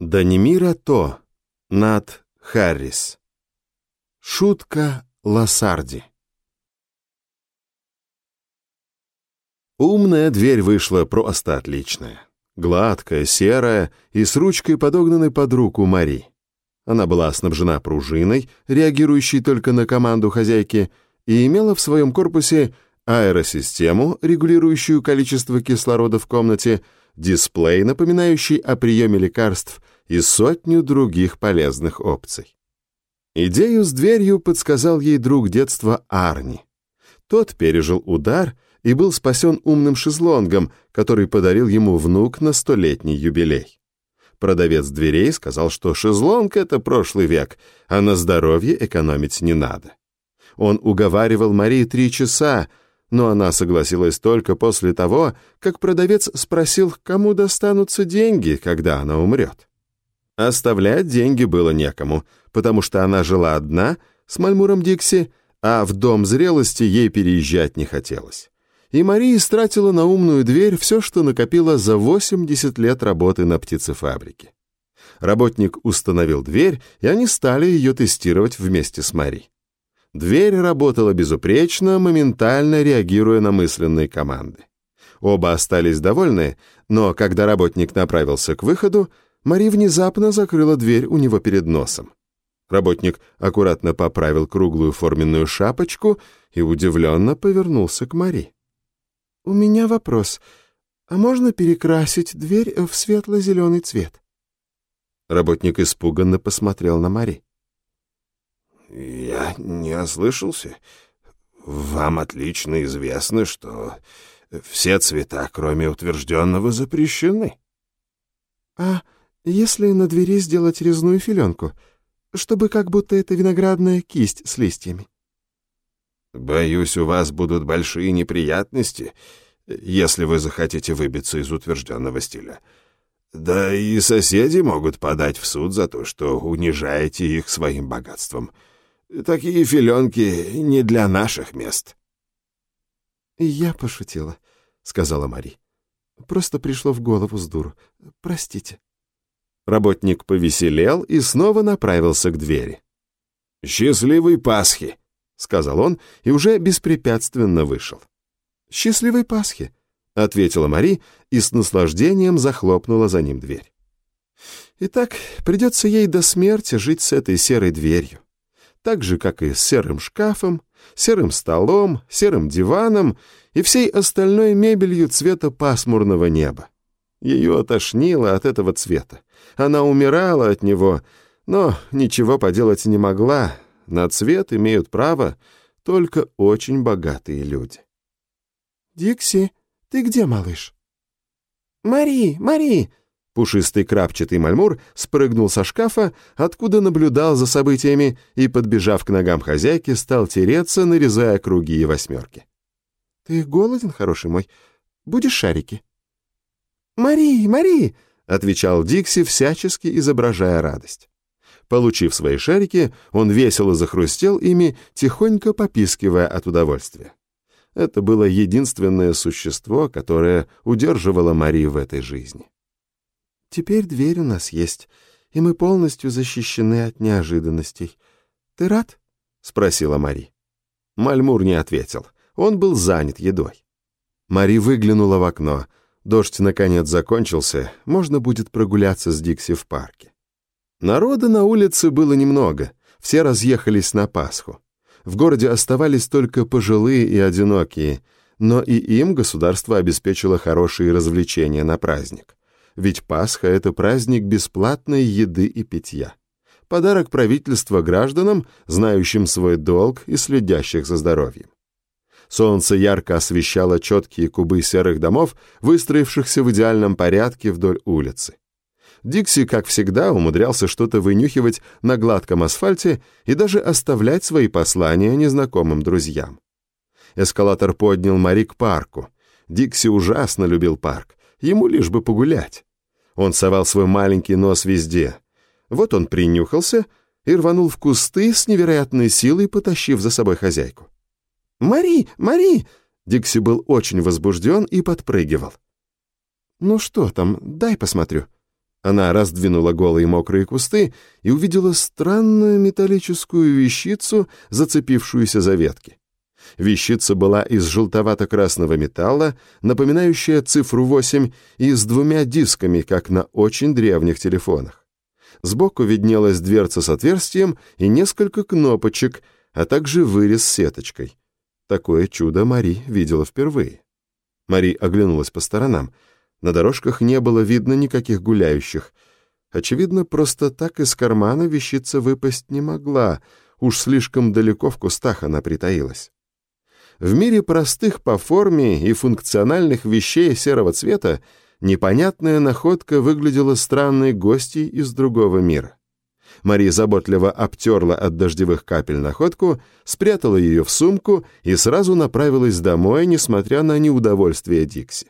Данимира То. Нат Харрис. Шутка Лассарди. Умная дверь вышла просто отличная. Гладкая, серая и с ручкой, подогнанной под руку Мари. Она была снабжена пружиной, реагирующей только на команду хозяйки, и имела в своем корпусе аэросистему, регулирующую количество кислорода в комнате, дисплей, напоминающий о приеме лекарств, и сотню других полезных опций. Идею с дверью подсказал ей друг детства Арни. Тот пережил удар и был спасен умным шезлонгом, который подарил ему внук на столетний юбилей. Продавец дверей сказал, что шезлонг — это прошлый век, а на здоровье экономить не надо. Он уговаривал Марии три часа, но она согласилась только после того, как продавец спросил, кому достанутся деньги, когда она умрет. Оставлять деньги было некому, потому что она жила одна с Мальмуром Дикси, а в дом зрелости ей переезжать не хотелось. И Мария истратила на умную дверь все, что накопила за 80 лет работы на птицефабрике. Работник установил дверь, и они стали ее тестировать вместе с Мари. Дверь работала безупречно, моментально реагируя на мысленные команды. Оба остались довольны, но когда работник направился к выходу, Мари внезапно закрыла дверь у него перед носом. Работник аккуратно поправил круглую форменную шапочку и удивленно повернулся к Мари. «У меня вопрос. А можно перекрасить дверь в светло-зеленый цвет?» Работник испуганно посмотрел на Мари. «Я не ослышался. Вам отлично известно, что все цвета, кроме утвержденного, запрещены». «А если на двери сделать резную филенку, чтобы как будто это виноградная кисть с листьями?» «Боюсь, у вас будут большие неприятности, если вы захотите выбиться из утвержденного стиля. Да и соседи могут подать в суд за то, что унижаете их своим богатством». Такие филенки не для наших мест». «Я пошутила», — сказала Мари. «Просто пришло в голову с дуру. Простите». Работник повеселел и снова направился к двери. «Счастливой Пасхи!» — сказал он и уже беспрепятственно вышел. «Счастливой Пасхи!» — ответила Мари и с наслаждением захлопнула за ним дверь. «Итак, придется ей до смерти жить с этой серой дверью так же, как и с серым шкафом, серым столом, серым диваном и всей остальной мебелью цвета пасмурного неба. Ее отошнило от этого цвета. Она умирала от него, но ничего поделать не могла. На цвет имеют право только очень богатые люди. «Дикси, ты где, малыш?» «Мари, Мари!» Пушистый крапчатый мальмур спрыгнул со шкафа, откуда наблюдал за событиями, и, подбежав к ногам хозяйки, стал тереться, нарезая круги и восьмерки. «Ты голоден, хороший мой? Будешь шарики?» «Мари, Мари!» — отвечал Дикси, всячески изображая радость. Получив свои шарики, он весело захрустел ими, тихонько попискивая от удовольствия. Это было единственное существо, которое удерживало Мари в этой жизни. Теперь дверь у нас есть, и мы полностью защищены от неожиданностей. Ты рад?» — спросила Мари. Мальмур не ответил. Он был занят едой. Мари выглянула в окно. Дождь, наконец, закончился. Можно будет прогуляться с Дикси в парке. Народа на улице было немного. Все разъехались на Пасху. В городе оставались только пожилые и одинокие, но и им государство обеспечило хорошие развлечения на праздник ведь Пасха — это праздник бесплатной еды и питья. Подарок правительства гражданам, знающим свой долг и следящих за здоровьем. Солнце ярко освещало четкие кубы серых домов, выстроившихся в идеальном порядке вдоль улицы. Дикси, как всегда, умудрялся что-то вынюхивать на гладком асфальте и даже оставлять свои послания незнакомым друзьям. Эскалатор поднял Мари к парку. Дикси ужасно любил парк, ему лишь бы погулять. Он совал свой маленький нос везде. Вот он принюхался и рванул в кусты с невероятной силой, потащив за собой хозяйку. «Мари! Мари!» Дикси был очень возбужден и подпрыгивал. «Ну что там, дай посмотрю». Она раздвинула голые мокрые кусты и увидела странную металлическую вещицу, зацепившуюся за ветки. Вещица была из желтовато-красного металла, напоминающая цифру 8, и с двумя дисками, как на очень древних телефонах. Сбоку виднелась дверца с отверстием и несколько кнопочек, а также вырез с сеточкой. Такое чудо Мари видела впервые. Мари оглянулась по сторонам. На дорожках не было видно никаких гуляющих. Очевидно, просто так из кармана вещица выпасть не могла, уж слишком далеко в кустах она притаилась. В мире простых по форме и функциональных вещей серого цвета непонятная находка выглядела странной гостьей из другого мира. Мария заботливо обтерла от дождевых капель находку, спрятала ее в сумку и сразу направилась домой, несмотря на неудовольствие Дикси.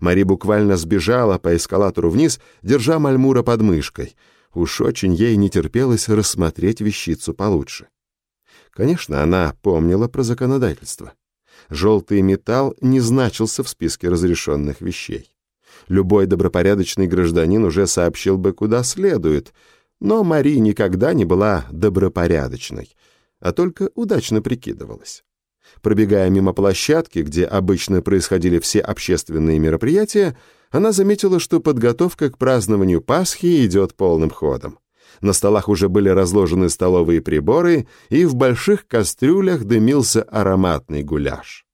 Мари буквально сбежала по эскалатору вниз, держа Мальмура под мышкой. Уж очень ей не терпелось рассмотреть вещицу получше. Конечно, она помнила про законодательство. Желтый металл не значился в списке разрешенных вещей. Любой добропорядочный гражданин уже сообщил бы куда следует, но Мари никогда не была добропорядочной, а только удачно прикидывалась. Пробегая мимо площадки, где обычно происходили все общественные мероприятия, она заметила, что подготовка к празднованию Пасхи идет полным ходом. На столах уже были разложены столовые приборы, и в больших кастрюлях дымился ароматный гуляш.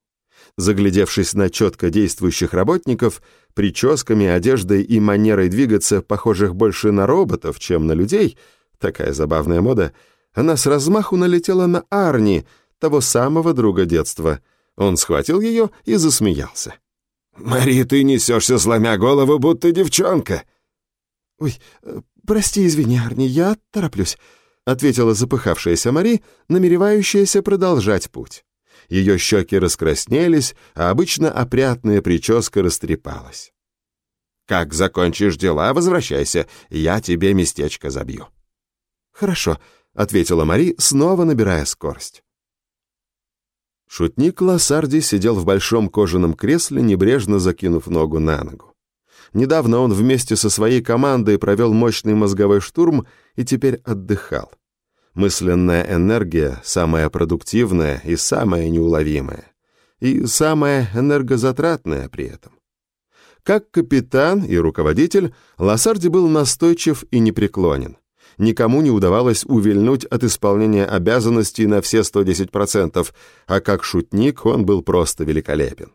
Заглядевшись на четко действующих работников, прическами, одеждой и манерой двигаться, похожих больше на роботов, чем на людей, такая забавная мода, она с размаху налетела на Арни, того самого друга детства. Он схватил ее и засмеялся. «Мари, ты несешься, сломя голову, будто девчонка!» «Ой, э, прости, извини, Арни, я тороплюсь», — ответила запыхавшаяся Мари, намеревающаяся продолжать путь. Ее щеки раскраснелись, а обычно опрятная прическа растрепалась. «Как закончишь дела, возвращайся, я тебе местечко забью». «Хорошо», — ответила Мари, снова набирая скорость. Шутник Лассарди сидел в большом кожаном кресле, небрежно закинув ногу на ногу. Недавно он вместе со своей командой провел мощный мозговой штурм и теперь отдыхал. Мысленная энергия самая продуктивная и самая неуловимая. И самая энергозатратная при этом. Как капитан и руководитель, Лассарди был настойчив и непреклонен никому не удавалось увильнуть от исполнения обязанностей на все 110%, а как шутник он был просто великолепен.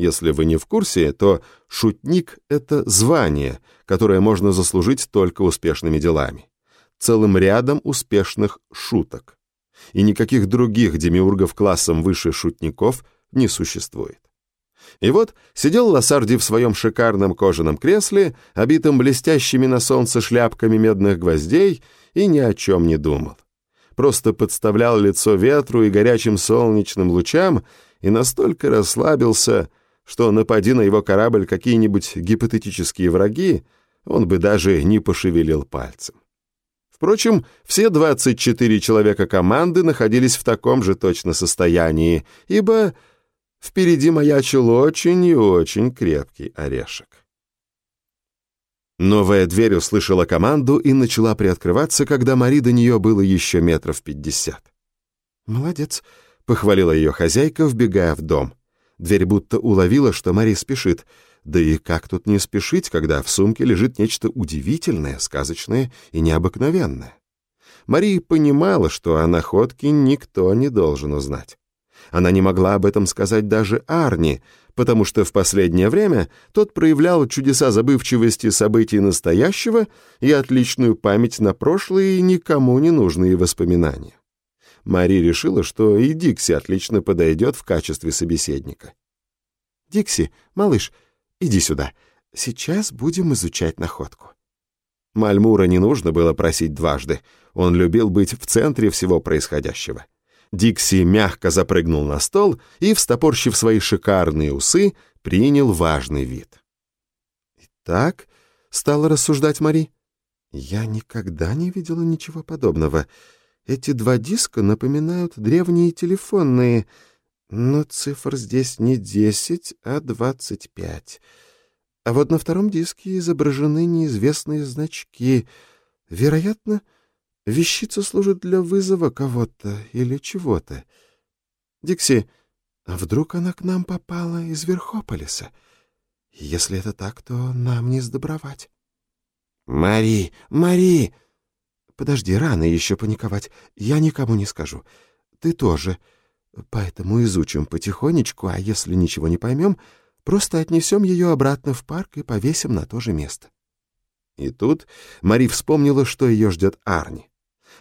Если вы не в курсе, то шутник — это звание, которое можно заслужить только успешными делами. Целым рядом успешных шуток. И никаких других демиургов классом выше шутников не существует. И вот сидел Лассарди в своем шикарном кожаном кресле, обитом блестящими на солнце шляпками медных гвоздей, и ни о чем не думал. Просто подставлял лицо ветру и горячим солнечным лучам и настолько расслабился, что напади на его корабль какие-нибудь гипотетические враги, он бы даже не пошевелил пальцем. Впрочем, все 24 человека команды находились в таком же точно состоянии, ибо Впереди маячил очень и очень крепкий орешек. Новая дверь услышала команду и начала приоткрываться, когда Мари до нее было еще метров пятьдесят. «Молодец», — похвалила ее хозяйка, вбегая в дом. Дверь будто уловила, что Мари спешит. Да и как тут не спешить, когда в сумке лежит нечто удивительное, сказочное и необыкновенное? Мари понимала, что о находке никто не должен узнать. Она не могла об этом сказать даже Арни, потому что в последнее время тот проявлял чудеса забывчивости событий настоящего и отличную память на прошлые и никому не нужные воспоминания. Мари решила, что и Дикси отлично подойдет в качестве собеседника. «Дикси, малыш, иди сюда. Сейчас будем изучать находку». Мальмура не нужно было просить дважды. Он любил быть в центре всего происходящего. Дикси мягко запрыгнул на стол и, встопорщив свои шикарные усы, принял важный вид. «Итак», — стала рассуждать Мари, — «я никогда не видела ничего подобного. Эти два диска напоминают древние телефонные, но цифр здесь не десять, а двадцать пять. А вот на втором диске изображены неизвестные значки. Вероятно, вещица служит для вызова кого-то или чего-то. Дикси, а вдруг она к нам попала из Верхополиса? Если это так, то нам не сдобровать. Мари, Мари! Подожди, рано еще паниковать. Я никому не скажу. Ты тоже. Поэтому изучим потихонечку, а если ничего не поймем, просто отнесем ее обратно в парк и повесим на то же место. И тут Мари вспомнила, что ее ждет Арни.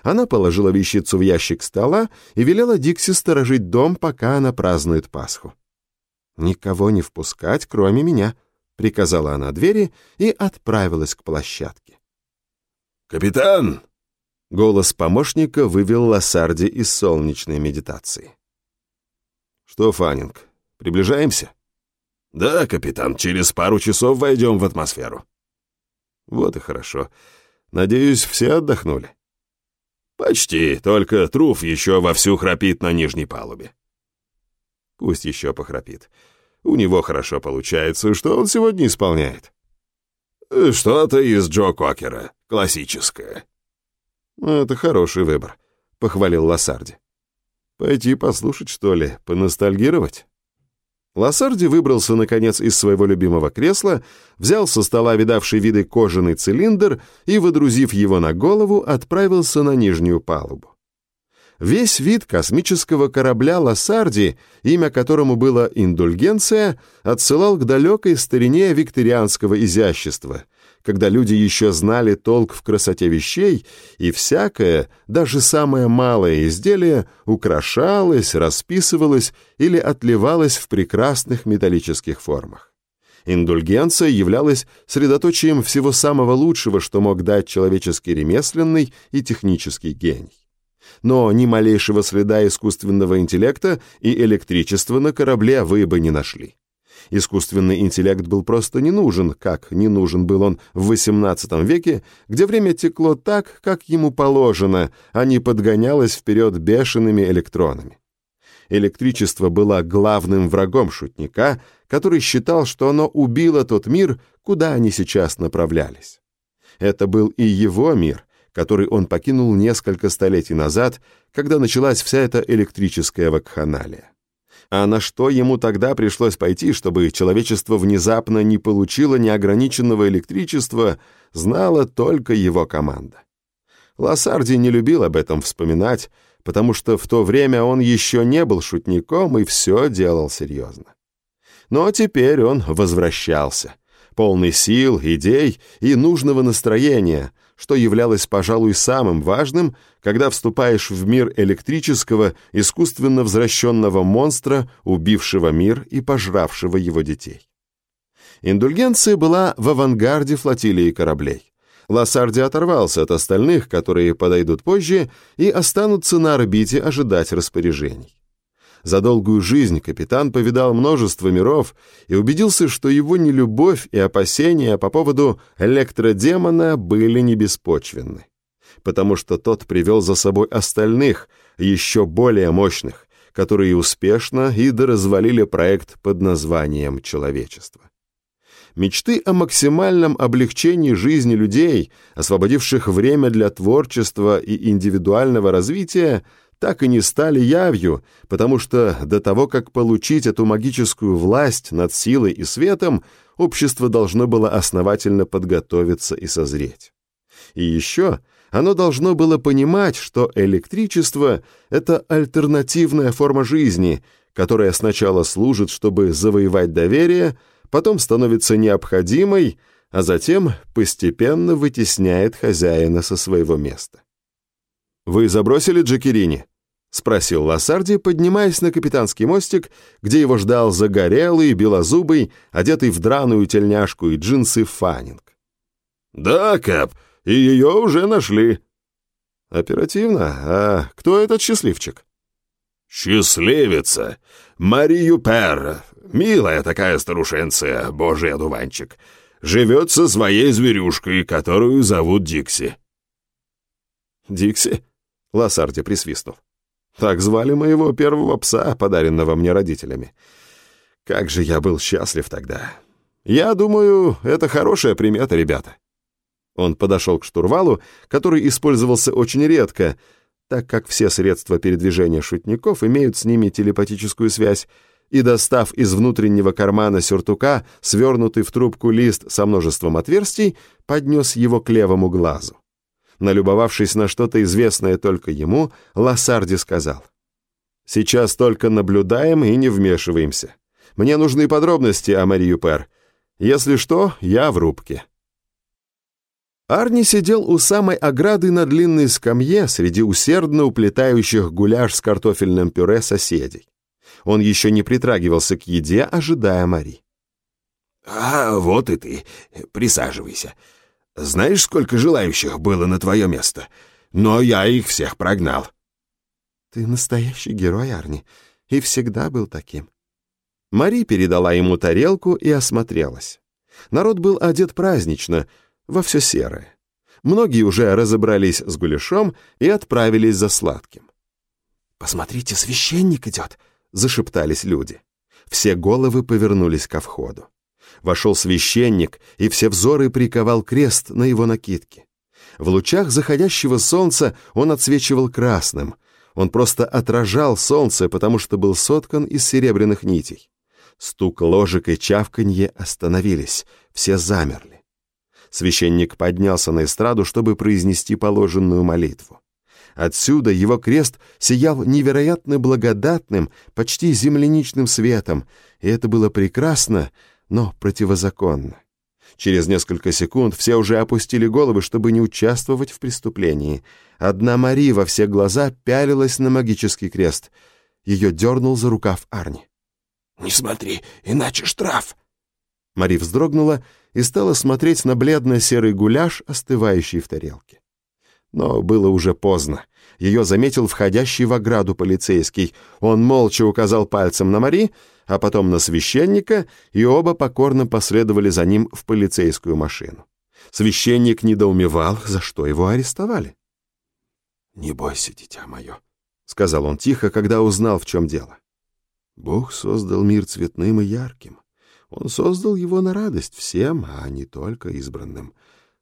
Она положила вещицу в ящик стола и велела Дикси сторожить дом, пока она празднует Пасху. «Никого не впускать, кроме меня», — приказала она двери и отправилась к площадке. «Капитан!» — голос помощника вывел Лассарди из солнечной медитации. «Что, Фаннинг, приближаемся?» «Да, капитан, через пару часов войдем в атмосферу». «Вот и хорошо. Надеюсь, все отдохнули?» «Почти, только Труф еще вовсю храпит на нижней палубе». «Пусть еще похрапит. У него хорошо получается. Что он сегодня исполняет?» «Что-то из Джо Кокера. Классическое». «Это хороший выбор», — похвалил Лассарди. «Пойти послушать, что ли, поностальгировать?» Лассарди выбрался, наконец, из своего любимого кресла, взял со стола видавший виды кожаный цилиндр и, водрузив его на голову, отправился на нижнюю палубу. Весь вид космического корабля «Лассарди», имя которому было «Индульгенция», отсылал к далекой старине викторианского изящества — когда люди еще знали толк в красоте вещей, и всякое, даже самое малое изделие, украшалось, расписывалось или отливалось в прекрасных металлических формах. Индульгенция являлась средоточием всего самого лучшего, что мог дать человеческий ремесленный и технический гений. Но ни малейшего следа искусственного интеллекта и электричества на корабле вы бы не нашли. Искусственный интеллект был просто не нужен, как не нужен был он в XVIII веке, где время текло так, как ему положено, а не подгонялось вперед бешеными электронами. Электричество было главным врагом шутника, который считал, что оно убило тот мир, куда они сейчас направлялись. Это был и его мир, который он покинул несколько столетий назад, когда началась вся эта электрическая вакханалия. А на что ему тогда пришлось пойти, чтобы человечество внезапно не получило неограниченного электричества, знала только его команда. Лассарди не любил об этом вспоминать, потому что в то время он еще не был шутником и все делал серьезно. Но теперь он возвращался, полный сил, идей и нужного настроения, что являлось, пожалуй, самым важным, когда вступаешь в мир электрического, искусственно возвращенного монстра, убившего мир и пожравшего его детей. Индульгенция была в авангарде флотилии кораблей. Лассарди оторвался от остальных, которые подойдут позже, и останутся на орбите ожидать распоряжений. За долгую жизнь капитан повидал множество миров и убедился, что его нелюбовь и опасения по поводу электродемона были не беспочвенны. Потому что тот привел за собой остальных, еще более мощных, которые успешно и доразвалили проект под названием «Человечество». Мечты о максимальном облегчении жизни людей, освободивших время для творчества и индивидуального развития, так и не стали явью, потому что до того, как получить эту магическую власть над силой и светом, общество должно было основательно подготовиться и созреть. И еще оно должно было понимать, что электричество — это альтернативная форма жизни, которая сначала служит, чтобы завоевать доверие, потом становится необходимой, а затем постепенно вытесняет хозяина со своего места. «Вы забросили Джакерини?» — спросил Лассарди, поднимаясь на капитанский мостик, где его ждал загорелый, белозубый, одетый в драную тельняшку и джинсы Фаннинг. «Да, Кэп, и ее уже нашли». «Оперативно? А кто этот счастливчик?» «Счастливица! Марию Пер, милая такая старушенция, божий одуванчик, живет со своей зверюшкой, которую зовут Дикси». «Дикси?» — Лассарди присвистнул. Так звали моего первого пса, подаренного мне родителями. Как же я был счастлив тогда. Я думаю, это хорошая примета, ребята». Он подошел к штурвалу, который использовался очень редко, так как все средства передвижения шутников имеют с ними телепатическую связь, и, достав из внутреннего кармана сюртука свернутый в трубку лист со множеством отверстий, поднес его к левому глазу. Налюбовавшись на что-то известное только ему, Лассарди сказал, «Сейчас только наблюдаем и не вмешиваемся. Мне нужны подробности о Марию Пер. Если что, я в рубке». Арни сидел у самой ограды на длинной скамье среди усердно уплетающих гуляш с картофельным пюре соседей. Он еще не притрагивался к еде, ожидая Мари. «А вот и ты. Присаживайся. Знаешь, сколько желающих было на твое место? Но я их всех прогнал». «Ты настоящий герой, Арни, и всегда был таким». Мари передала ему тарелку и осмотрелась. Народ был одет празднично, во все серое. Многие уже разобрались с гуляшом и отправились за сладким. «Посмотрите, священник идет!» — зашептались люди. Все головы повернулись ко входу. Вошел священник, и все взоры приковал крест на его накидке. В лучах заходящего солнца он отсвечивал красным. Он просто отражал солнце, потому что был соткан из серебряных нитей. Стук ложек и чавканье остановились, все замерли. Священник поднялся на эстраду, чтобы произнести положенную молитву. Отсюда его крест сиял невероятно благодатным, почти земляничным светом, и это было прекрасно, но противозаконно. Через несколько секунд все уже опустили головы, чтобы не участвовать в преступлении. Одна Мари во все глаза пялилась на магический крест. Ее дернул за рукав Арни. «Не смотри, иначе штраф!» Мари вздрогнула и стала смотреть на бледно-серый гуляш, остывающий в тарелке. Но было уже поздно. Ее заметил входящий в ограду полицейский. Он молча указал пальцем на Мари, а потом на священника, и оба покорно последовали за ним в полицейскую машину. Священник недоумевал, за что его арестовали. «Не бойся, дитя мое», — сказал он тихо, когда узнал, в чем дело. Бог создал мир цветным и ярким. Он создал его на радость всем, а не только избранным.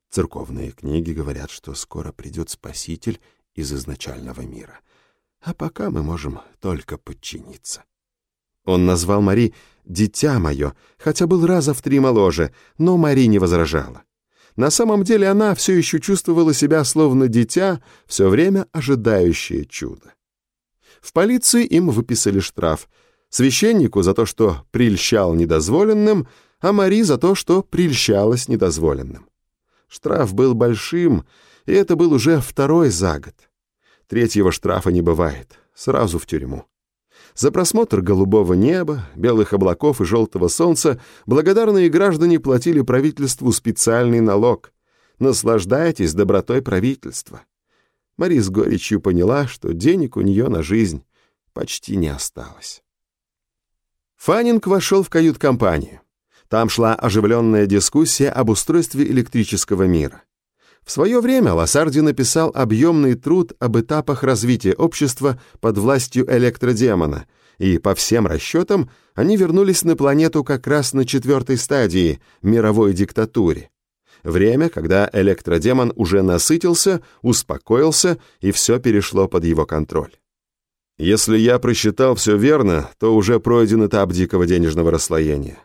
Церковные книги говорят, что скоро придет Спаситель из изначального мира. А пока мы можем только подчиниться. Он назвал Мари «дитя мое», хотя был раза в три моложе, но Мари не возражала. На самом деле она все еще чувствовала себя словно дитя, все время ожидающее чуда. В полиции им выписали штраф. Священнику за то, что прельщал недозволенным, а Мари за то, что прельщалась недозволенным. Штраф был большим, и это был уже второй за год. Третьего штрафа не бывает, сразу в тюрьму. За просмотр голубого неба, белых облаков и желтого солнца благодарные граждане платили правительству специальный налог. Наслаждайтесь добротой правительства. Мари с горечью поняла, что денег у нее на жизнь почти не осталось. Фаннинг вошел в кают-компанию. Там шла оживленная дискуссия об устройстве электрического мира. В свое время Лассарди написал объемный труд об этапах развития общества под властью электродемона, и, по всем расчетам, они вернулись на планету как раз на четвертой стадии – мировой диктатуре. Время, когда электродемон уже насытился, успокоился, и все перешло под его контроль. Если я просчитал все верно, то уже пройден этап дикого денежного расслоения.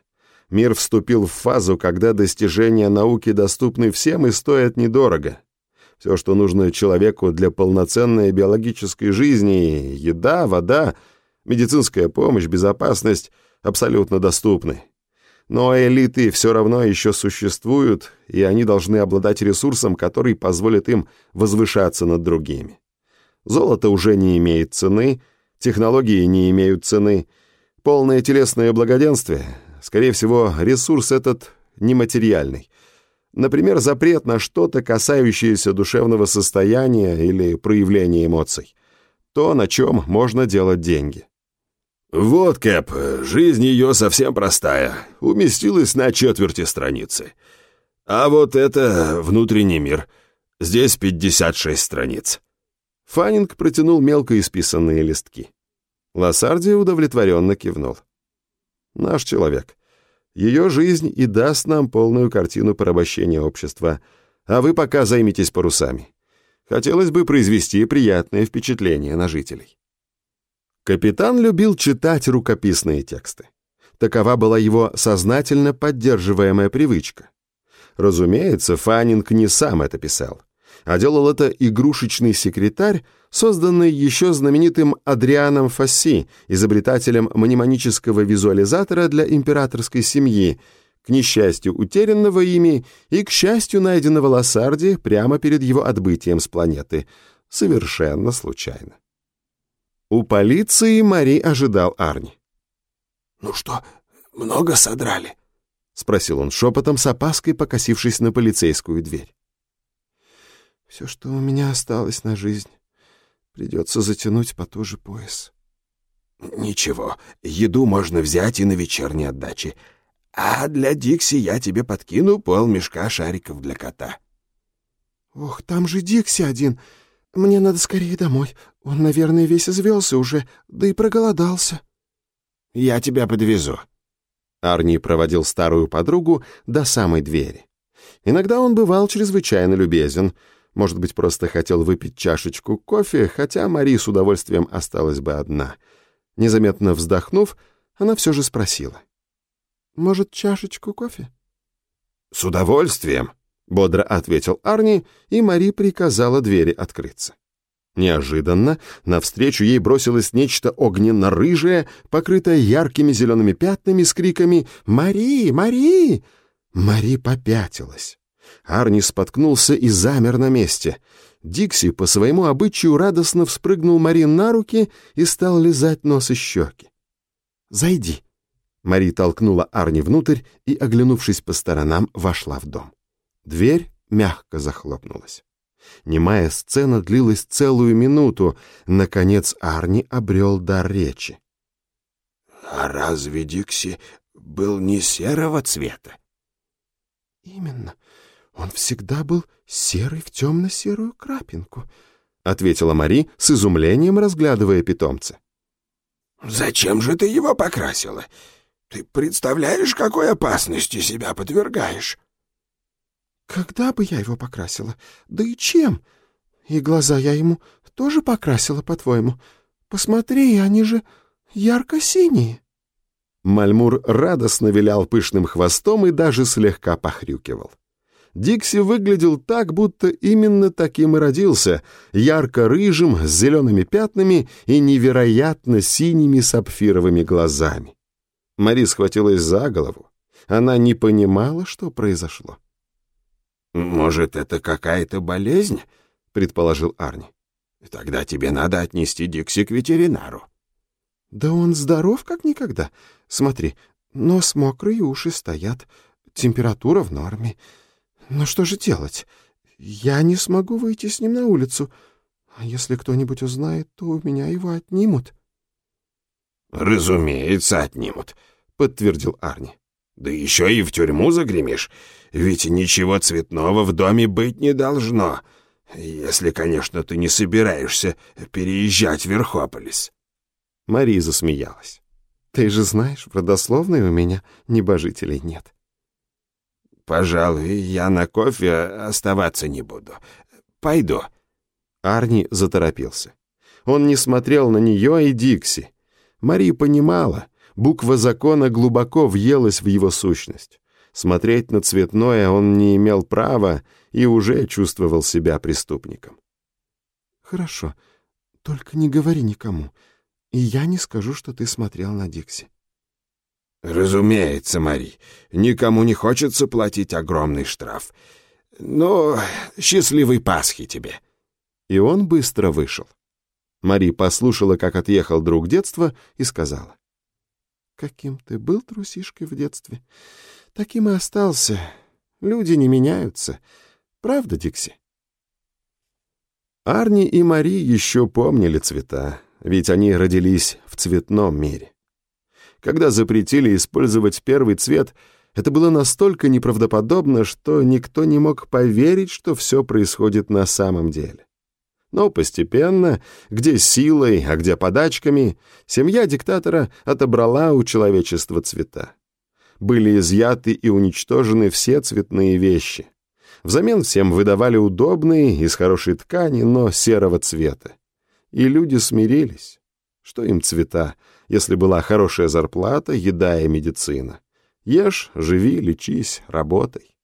Мир вступил в фазу, когда достижения науки доступны всем и стоят недорого. Все, что нужно человеку для полноценной биологической жизни, еда, вода, медицинская помощь, безопасность, абсолютно доступны. Но элиты все равно еще существуют, и они должны обладать ресурсом, который позволит им возвышаться над другими. Золото уже не имеет цены, технологии не имеют цены, полное телесное благоденствие Скорее всего, ресурс этот нематериальный. Например, запрет на что-то, касающееся душевного состояния или проявления эмоций. То, на чем можно делать деньги. «Вот, Кэп, жизнь ее совсем простая. Уместилась на четверти страницы. А вот это внутренний мир. Здесь 56 страниц». Фаннинг протянул мелко исписанные листки. Лассарди удовлетворенно кивнул. Наш человек. Ее жизнь и даст нам полную картину порабощения общества, а вы пока займитесь парусами. Хотелось бы произвести приятное впечатление на жителей. Капитан любил читать рукописные тексты. Такова была его сознательно поддерживаемая привычка. Разумеется, Фаннинг не сам это писал, а делал это игрушечный секретарь, созданный еще знаменитым Адрианом Фасси, изобретателем мнемонического визуализатора для императорской семьи, к несчастью утерянного ими и, к счастью, найденного Лассарди прямо перед его отбытием с планеты, совершенно случайно. У полиции Мари ожидал Арни. «Ну что, много содрали?» — спросил он шепотом, с опаской покосившись на полицейскую дверь. «Все, что у меня осталось на жизнь, придется затянуть по ту же пояс». «Ничего, еду можно взять и на вечерней отдаче. А для Дикси я тебе подкину полмешка шариков для кота». «Ох, там же Дикси один. Мне надо скорее домой. Он, наверное, весь извелся уже, да и проголодался». «Я тебя подвезу», Арни проводил старую подругу до самой двери. Иногда он бывал чрезвычайно любезен. Может быть, просто хотел выпить чашечку кофе, хотя Мари с удовольствием осталась бы одна. Незаметно вздохнув, она все же спросила. «Может, чашечку кофе?» «С удовольствием», — бодро ответил Арни, и Мари приказала двери открыться. Неожиданно навстречу ей бросилось нечто огненно-рыжее, покрытое яркими зелеными пятнами с криками «Мари! Мари!». Мари попятилась. Арни споткнулся и замер на месте. Дикси по своему обычаю радостно вспрыгнул Мари на руки и стал лизать нос и щеки. «Зайди!» Мари толкнула Арни внутрь и, оглянувшись по сторонам, вошла в дом. Дверь мягко захлопнулась. Немая сцена длилась целую минуту. Наконец Арни обрел дар речи. «А разве Дикси был не серого цвета?» «Именно. Он всегда был серый в темно-серую крапинку», — ответила Мари с изумлением, разглядывая питомца. «Зачем же ты его покрасила? Ты представляешь, какой опасности себя подвергаешь?» Когда бы я его покрасила? Да и чем? И глаза я ему тоже покрасила, по-твоему. Посмотри, они же ярко-синие. Мальмур радостно вилял пышным хвостом и даже слегка похрюкивал. Дикси выглядел так, будто именно таким и родился, ярко-рыжим, с зелеными пятнами и невероятно синими сапфировыми глазами. Мари схватилась за голову. Она не понимала, что произошло. «Может, это какая-то болезнь?» — предположил Арни. «Тогда тебе надо отнести Дикси к ветеринару». «Да он здоров как никогда. Смотри, нос мокрый, уши стоят, температура в норме. Но что же делать? Я не смогу выйти с ним на улицу. А если кто-нибудь узнает, то у меня его отнимут». «Разумеется, отнимут», — подтвердил Арни. «Да еще и в тюрьму загремишь. Ведь ничего цветного в доме быть не должно, если, конечно, ты не собираешься переезжать в Верхополис». Мария засмеялась. «Ты же знаешь, в родословной у меня небожителей нет». «Пожалуй, я на кофе оставаться не буду. Пойду». Арни заторопился. Он не смотрел на нее и Дикси. Мария понимала, буква закона глубоко въелась в его сущность. Смотреть на цветное он не имел права и уже чувствовал себя преступником. «Хорошо, только не говори никому, и я не скажу, что ты смотрел на Дикси». «Разумеется, Мари, никому не хочется платить огромный штраф. Но счастливой Пасхи тебе». И он быстро вышел. Мари послушала, как отъехал друг детства, и сказала. «Каким ты был трусишкой в детстве? таким и остался. Люди не меняются. Правда, Дикси? Арни и Мари еще помнили цвета, ведь они родились в цветном мире. Когда запретили использовать первый цвет, это было настолько неправдоподобно, что никто не мог поверить, что все происходит на самом деле. Но постепенно, где силой, а где подачками, семья диктатора отобрала у человечества цвета. были изъяты и уничтожены все цветные вещи. Взамен всем выдавали удобные, из хорошей ткани, но серого цвета. И люди смирились. Что им цвета, если была хорошая зарплата, еда и медицина? Ешь, живи, лечись, работай.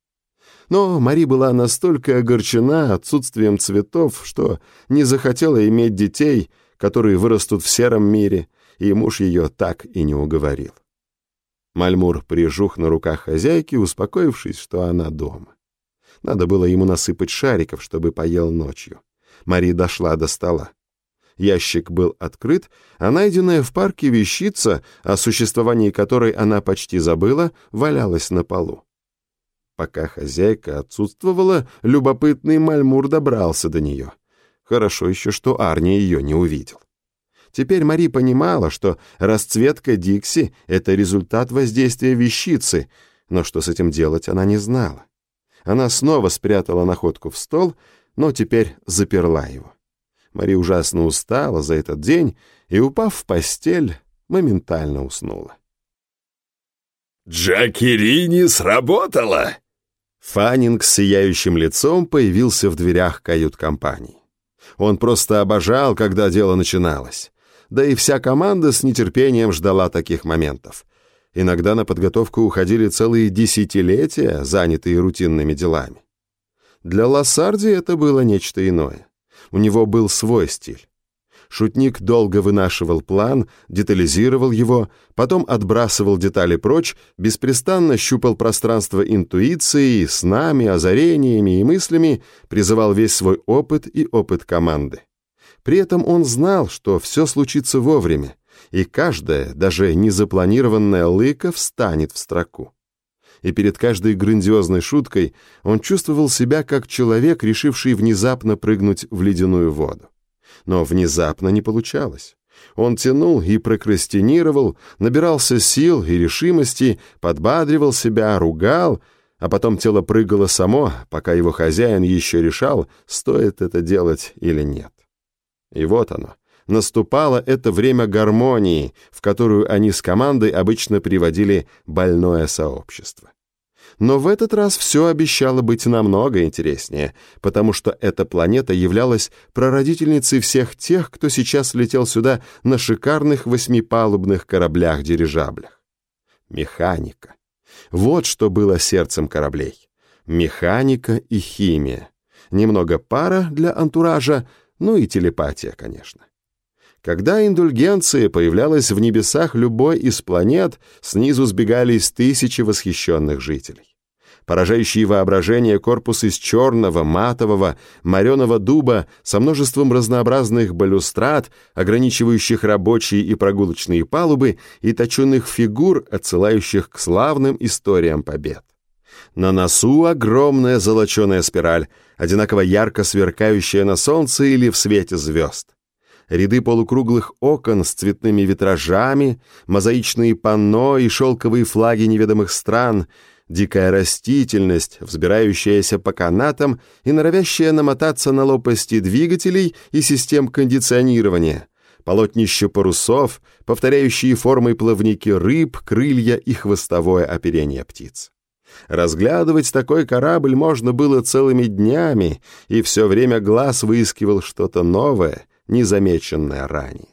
Но Мари была настолько огорчена отсутствием цветов, что не захотела иметь детей, которые вырастут в сером мире, и муж ее так и не уговорил. Мальмур прижух на руках хозяйки, успокоившись, что она дома. Надо было ему насыпать шариков, чтобы поел ночью. Мари дошла до стола. Ящик был открыт, а найденная в парке вещица, о существовании которой она почти забыла, валялась на полу. Пока хозяйка отсутствовала, любопытный Мальмур добрался до нее. Хорошо еще, что Арни ее не увидел. Теперь Мари понимала, что расцветка Дикси — это результат воздействия вещицы, но что с этим делать она не знала. Она снова спрятала находку в стол, но теперь заперла его. Мари ужасно устала за этот день и, упав в постель, моментально уснула. «Джакирини сработала!» Фаннинг с сияющим лицом появился в дверях кают-компании. Он просто обожал, когда дело начиналось. Да и вся команда с нетерпением ждала таких моментов. Иногда на подготовку уходили целые десятилетия, занятые рутинными делами. Для Лассарди это было нечто иное. У него был свой стиль. Шутник долго вынашивал план, детализировал его, потом отбрасывал детали прочь, беспрестанно щупал пространство интуицией, снами, озарениями и мыслями, призывал весь свой опыт и опыт команды. При этом он знал, что все случится вовремя, и каждая, даже незапланированная лыка встанет в строку. И перед каждой грандиозной шуткой он чувствовал себя как человек, решивший внезапно прыгнуть в ледяную воду но внезапно не получалось. Он тянул и прокрастинировал, набирался сил и решимости, подбадривал себя, ругал, а потом тело прыгало само, пока его хозяин еще решал, стоит это делать или нет. И вот оно. Наступало это время гармонии, в которую они с командой обычно приводили больное сообщество. Но в этот раз все обещало быть намного интереснее, потому что эта планета являлась прародительницей всех тех, кто сейчас летел сюда на шикарных восьмипалубных кораблях-дирижаблях. Механика. Вот что было сердцем кораблей. Механика и химия. Немного пара для антуража, ну и телепатия, конечно. Когда индульгенция появлялась в небесах любой из планет, снизу сбегались тысячи восхищенных жителей. Поражающие воображение корпус из черного, матового, мореного дуба со множеством разнообразных балюстрад, ограничивающих рабочие и прогулочные палубы и точенных фигур, отсылающих к славным историям побед. На носу огромная золоченая спираль, одинаково ярко сверкающая на солнце или в свете звезд ряды полукруглых окон с цветными витражами, мозаичные панно и шелковые флаги неведомых стран, дикая растительность, взбирающаяся по канатам и норовящая намотаться на лопасти двигателей и систем кондиционирования, полотнище парусов, повторяющие формой плавники рыб, крылья и хвостовое оперение птиц. Разглядывать такой корабль можно было целыми днями, и все время глаз выискивал что-то новое, незамеченное ранее.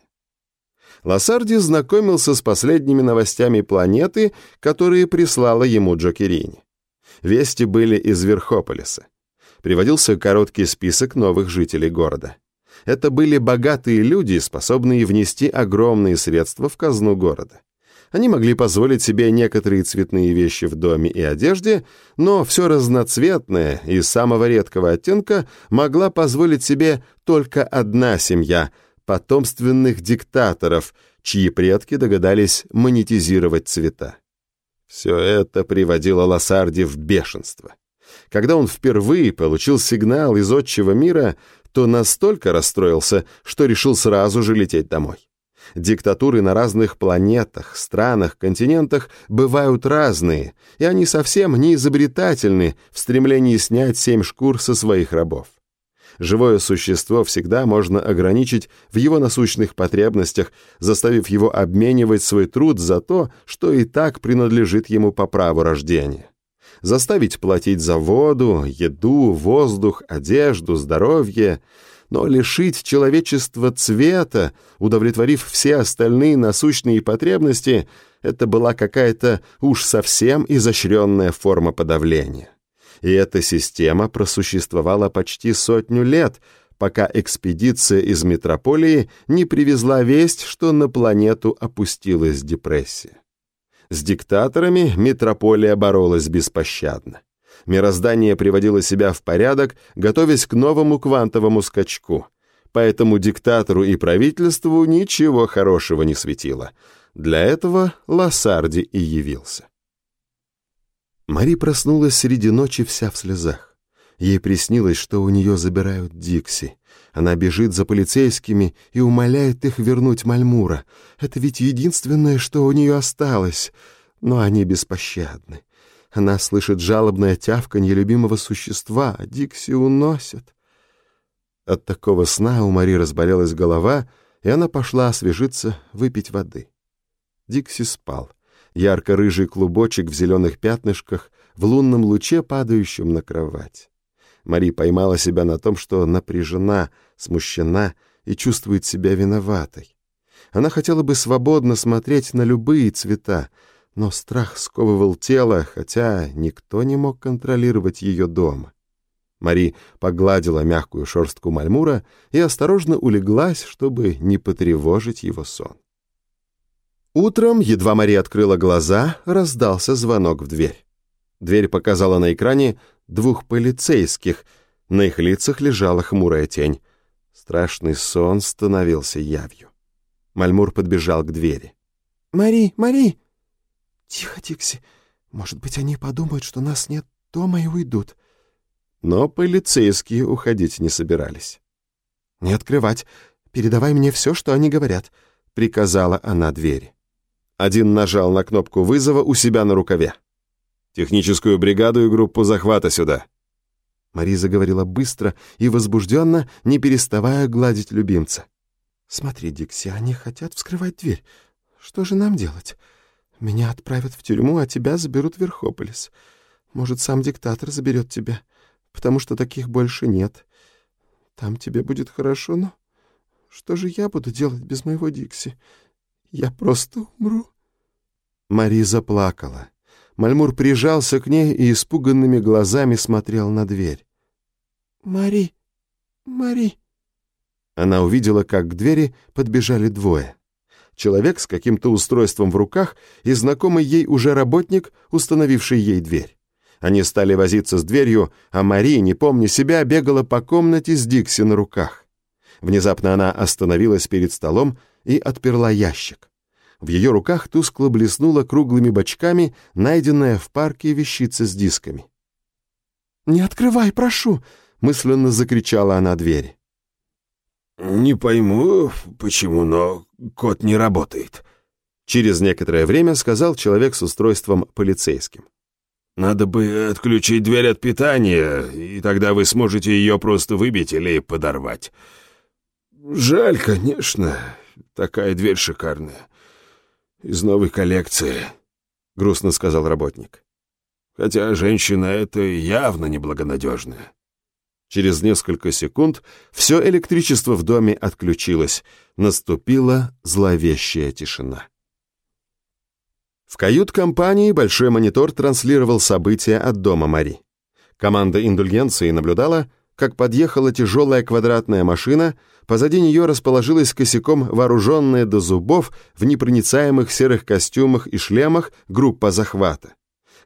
Лассарди знакомился с последними новостями планеты, которые прислала ему Джокерини. Вести были из Верхополиса. Приводился короткий список новых жителей города. Это были богатые люди, способные внести огромные средства в казну города. Они могли позволить себе некоторые цветные вещи в доме и одежде, но все разноцветное и самого редкого оттенка могла позволить себе только одна семья – потомственных диктаторов, чьи предки догадались монетизировать цвета. Все это приводило Лассарди в бешенство. Когда он впервые получил сигнал из отчего мира, то настолько расстроился, что решил сразу же лететь домой. Диктатуры на разных планетах, странах, континентах бывают разные, и они совсем не изобретательны в стремлении снять семь шкур со своих рабов. Живое существо всегда можно ограничить в его насущных потребностях, заставив его обменивать свой труд за то, что и так принадлежит ему по праву рождения. Заставить платить за воду, еду, воздух, одежду, здоровье, но лишить человечества цвета, удовлетворив все остальные насущные потребности, это была какая-то уж совсем изощренная форма подавления. И эта система просуществовала почти сотню лет, пока экспедиция из метрополии не привезла весть, что на планету опустилась депрессия. С диктаторами метрополия боролась беспощадно. Мироздание приводило себя в порядок, готовясь к новому квантовому скачку. Поэтому диктатору и правительству ничего хорошего не светило. Для этого Лассарди и явился. Мари проснулась среди ночи вся в слезах. Ей приснилось, что у нее забирают Дикси. Она бежит за полицейскими и умоляет их вернуть Мальмура. Это ведь единственное, что у нее осталось. Но они беспощадны. Она слышит жалобное тявканье любимого существа, а Дикси уносят. От такого сна у Мари разболелась голова, и она пошла освежиться, выпить воды. Дикси спал ярко-рыжий клубочек в зеленых пятнышках в лунном луче, падающем на кровать. Мари поймала себя на том, что напряжена, смущена и чувствует себя виноватой. Она хотела бы свободно смотреть на любые цвета, но страх сковывал тело, хотя никто не мог контролировать ее дома. Мари погладила мягкую шерстку Мальмура и осторожно улеглась, чтобы не потревожить его сон. Утром, едва Мария открыла глаза, раздался звонок в дверь. Дверь показала на экране двух полицейских. На их лицах лежала хмурая тень. Страшный сон становился явью. Мальмур подбежал к двери. «Мари, Мари!» «Тихо, Тикси. Может быть, они подумают, что нас нет дома и уйдут». Но полицейские уходить не собирались. «Не открывать. Передавай мне все, что они говорят», — приказала она двери. Один нажал на кнопку вызова у себя на рукаве. «Техническую бригаду и группу захвата сюда». Мариза говорила быстро и возбужденно, не переставая гладить любимца. «Смотри, Дикси, они хотят вскрывать дверь. Что же нам делать? Меня отправят в тюрьму, а тебя заберут в Верхополис. Может, сам диктатор заберет тебя, потому что таких больше нет. Там тебе будет хорошо, но что же я буду делать без моего Дикси?» Я просто умру». Мари заплакала. Мальмур прижался к ней и испуганными глазами смотрел на дверь. «Мари! Мари!» Она увидела, как к двери подбежали двое. Человек с каким-то устройством в руках и знакомый ей уже работник, установивший ей дверь. Они стали возиться с дверью, а Мари, не помня себя, бегала по комнате с Дикси на руках. Внезапно она остановилась перед столом и отперла ящик. В ее руках тускло блеснула круглыми бочками найденная в парке вещица с дисками. «Не открывай, прошу!» — мысленно закричала она двери. «Не пойму, почему, но код не работает», — через некоторое время сказал человек с устройством полицейским. «Надо бы отключить дверь от питания, и тогда вы сможете ее просто выбить или подорвать. Жаль, конечно, Такая дверь шикарная. Из новой коллекции», — грустно сказал работник. «Хотя женщина эта явно неблагонадежная». Через несколько секунд все электричество в доме отключилось. Наступила зловещая тишина. В кают-компании большой монитор транслировал события от дома Мари. Команда индульгенции наблюдала, как подъехала тяжелая квадратная машина, позади нее расположилась косяком вооруженная до зубов в непроницаемых серых костюмах и шлемах группа захвата.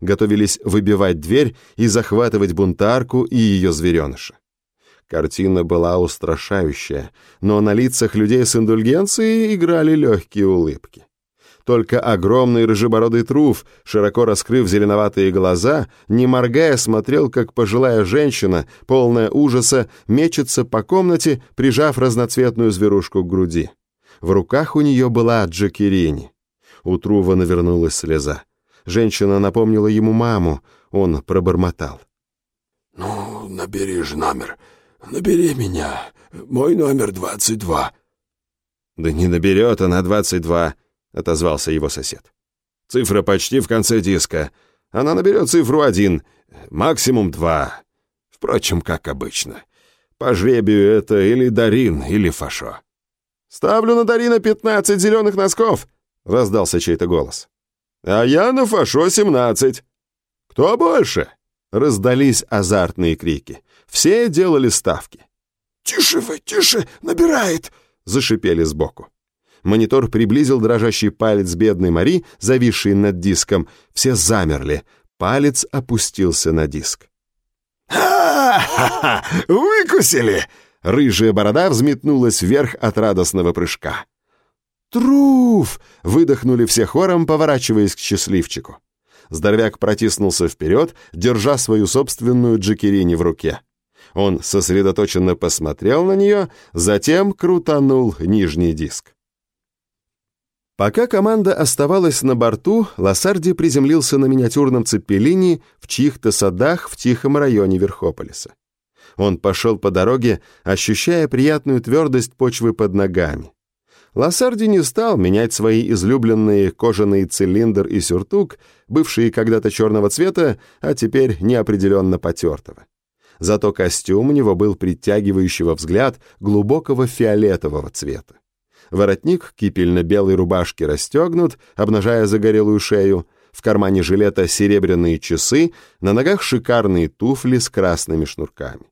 Готовились выбивать дверь и захватывать бунтарку и ее звереныша. Картина была устрашающая, но на лицах людей с индульгенцией играли легкие улыбки. Только огромный рыжебородый труф, широко раскрыв зеленоватые глаза, не моргая, смотрел, как пожилая женщина, полная ужаса, мечется по комнате, прижав разноцветную зверушку к груди. В руках у нее была Джакирини. У Трува навернулась слеза. Женщина напомнила ему маму, он пробормотал. «Ну, набери номер. Набери меня. Мой номер двадцать два». «Да не наберет она двадцать два», — отозвался его сосед. «Цифра почти в конце диска. Она наберет цифру один, максимум два. Впрочем, как обычно. По жребию это или Дарин, или Фашо». «Ставлю на Дарина пятнадцать зеленых носков», — раздался чей-то голос. «А я на Фашо семнадцать». «Кто больше?» — раздались азартные крики. Все делали ставки. «Тише вы, тише, набирает!» — зашипели сбоку. Монитор приблизил дрожащий палец бедной Мари, зависший над диском. Все замерли. Палец опустился на диск. «Ха-ха-ха! Выкусили!» Рыжая борода взметнулась вверх от радостного прыжка. «Труф!» — выдохнули все хором, поворачиваясь к счастливчику. Здоровяк протиснулся вперед, держа свою собственную джекерини в руке. Он сосредоточенно посмотрел на нее, затем крутанул нижний диск. Пока команда оставалась на борту, Лассарди приземлился на миниатюрном цепелине в чьих-то садах в тихом районе Верхополиса. Он пошел по дороге, ощущая приятную твердость почвы под ногами. Лассарди не стал менять свои излюбленные кожаный цилиндр и сюртук, бывшие когда-то черного цвета, а теперь неопределенно потертого. Зато костюм у него был притягивающего взгляд глубокого фиолетового цвета. Воротник кипельно-белой рубашки расстегнут, обнажая загорелую шею, в кармане жилета серебряные часы, на ногах шикарные туфли с красными шнурками.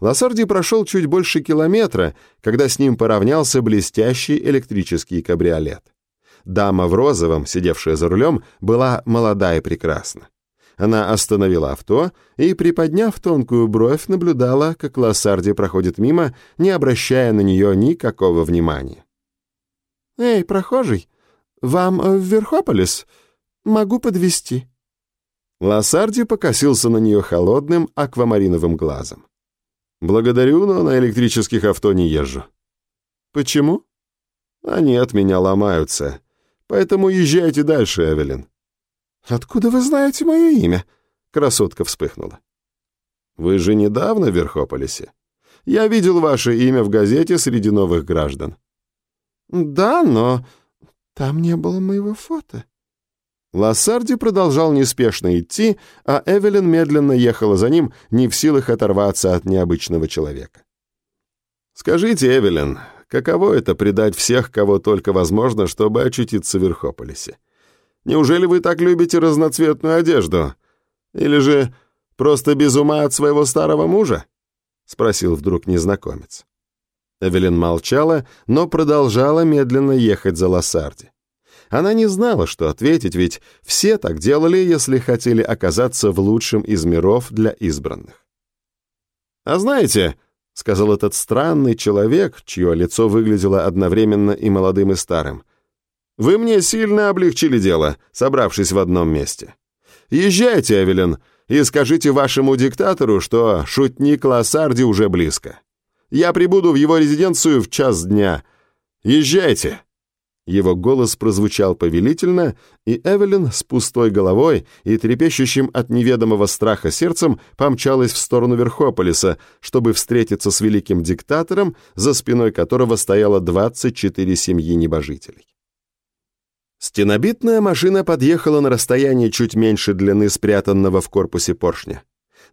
Лассарди прошел чуть больше километра, когда с ним поравнялся блестящий электрический кабриолет. Дама в розовом, сидевшая за рулем, была молода и прекрасна. Она остановила авто и, приподняв тонкую бровь, наблюдала, как Лассарди проходит мимо, не обращая на нее никакого внимания. «Эй, прохожий, вам в Верхополис? Могу подвести. Лассарди покосился на нее холодным аквамариновым глазом. Благодарю, но на электрических авто не езжу. Почему? Они от меня ломаются. Поэтому езжайте дальше, Эвелин. Откуда вы знаете мое имя? Красотка вспыхнула. Вы же недавно в Верхополисе. Я видел ваше имя в газете среди новых граждан. Да, но там не было моего фото. Лассарди продолжал неспешно идти, а Эвелин медленно ехала за ним, не в силах оторваться от необычного человека. «Скажите, Эвелин, каково это предать всех, кого только возможно, чтобы очутиться в Верхополисе? Неужели вы так любите разноцветную одежду? Или же просто без ума от своего старого мужа?» — спросил вдруг незнакомец. Эвелин молчала, но продолжала медленно ехать за Лассарди. Она не знала, что ответить, ведь все так делали, если хотели оказаться в лучшем из миров для избранных. «А знаете», — сказал этот странный человек, чье лицо выглядело одновременно и молодым, и старым, «вы мне сильно облегчили дело, собравшись в одном месте. Езжайте, Эвелин, и скажите вашему диктатору, что шутник Лассарди уже близко. Я прибуду в его резиденцию в час дня. Езжайте!» Его голос прозвучал повелительно, и Эвелин с пустой головой и трепещущим от неведомого страха сердцем помчалась в сторону Верхополиса, чтобы встретиться с великим диктатором, за спиной которого стояло 24 семьи небожителей. Стенобитная машина подъехала на расстояние чуть меньше длины спрятанного в корпусе поршня.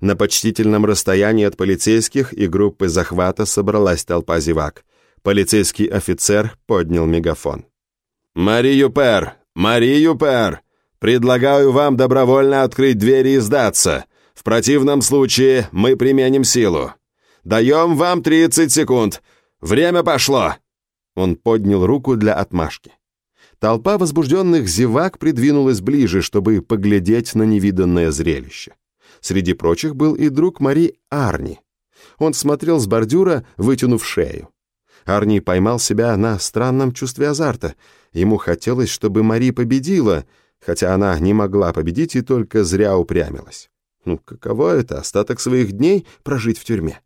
На почтительном расстоянии от полицейских и группы захвата собралась толпа зевак. Полицейский офицер поднял мегафон. «Мари Юпер! Мари Юпер! Предлагаю вам добровольно открыть двери и сдаться. В противном случае мы применим силу. Даем вам 30 секунд. Время пошло!» Он поднял руку для отмашки. Толпа возбужденных зевак придвинулась ближе, чтобы поглядеть на невиданное зрелище. Среди прочих был и друг Мари Арни. Он смотрел с бордюра, вытянув шею. Арни поймал себя на странном чувстве азарта. Ему хотелось, чтобы Мари победила, хотя она не могла победить и только зря упрямилась. Ну, каково это, остаток своих дней прожить в тюрьме?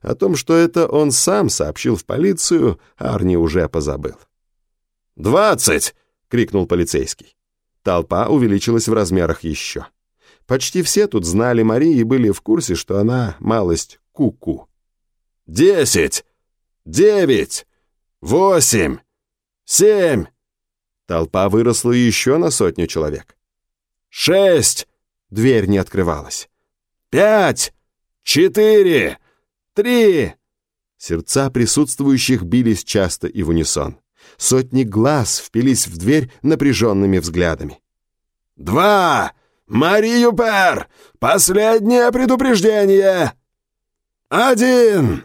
О том, что это он сам сообщил в полицию, Арни уже позабыл. «Двадцать!» — крикнул полицейский. Толпа увеличилась в размерах еще. Почти все тут знали Мари и были в курсе, что она малость ку-ку. десять, девять, восемь, семь. Толпа выросла еще на сотню человек. Шесть. Дверь не открывалась. Пять, четыре, три. Сердца присутствующих бились часто и в унисон. Сотни глаз впились в дверь напряженными взглядами. «Два! Марию Пер! Последнее предупреждение! Один!»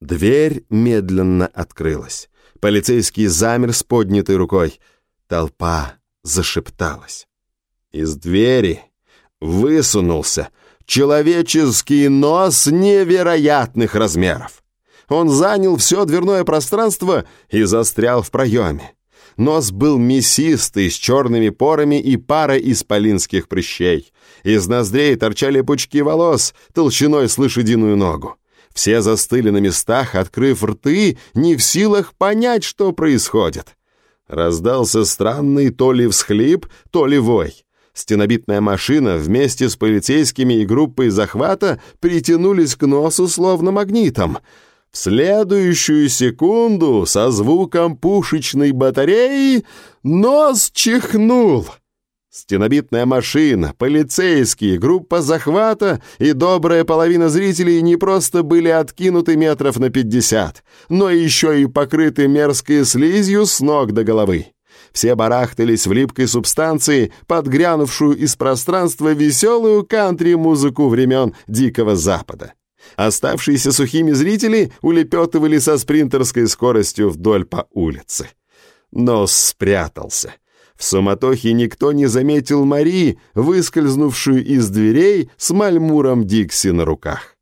Дверь медленно открылась. Полицейский замер с поднятой рукой. Толпа зашепталась. Из двери высунулся человеческий нос невероятных размеров. Он занял все дверное пространство и застрял в проеме. Нос был мясистый, с черными порами и парой исполинских прыщей. Из ноздрей торчали пучки волос толщиной с лошадиную ногу. Все застыли на местах, открыв рты, не в силах понять, что происходит. Раздался странный то ли всхлип, то ли вой. Стенобитная машина вместе с полицейскими и группой захвата притянулись к носу словно магнитом. В следующую секунду со звуком пушечной батареи нос чихнул — Стенобитная машина, полицейские, группа захвата и добрая половина зрителей не просто были откинуты метров на пятьдесят, но еще и покрыты мерзкой слизью с ног до головы. Все барахтались в липкой субстанции, подгрянувшую из пространства веселую кантри-музыку времен Дикого Запада. Оставшиеся сухими зрители улепетывали со спринтерской скоростью вдоль по улице. Нос спрятался — в суматохе никто не заметил Мари, выскользнувшую из дверей с мальмуром Дикси на руках.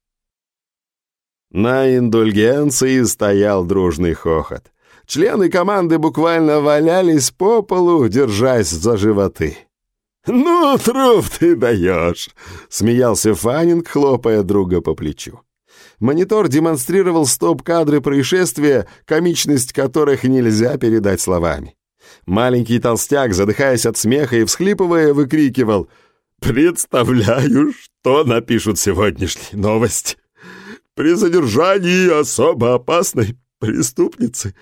На индульгенции стоял дружный хохот. Члены команды буквально валялись по полу, держась за животы. «Ну, труп ты даешь!» — смеялся Фаннинг, хлопая друга по плечу. Монитор демонстрировал стоп-кадры происшествия, комичность которых нельзя передать словами. Маленький толстяк, задыхаясь от смеха и всхлипывая, выкрикивал «Представляю, что напишут сегодняшние новости. При задержании особо опасной преступницы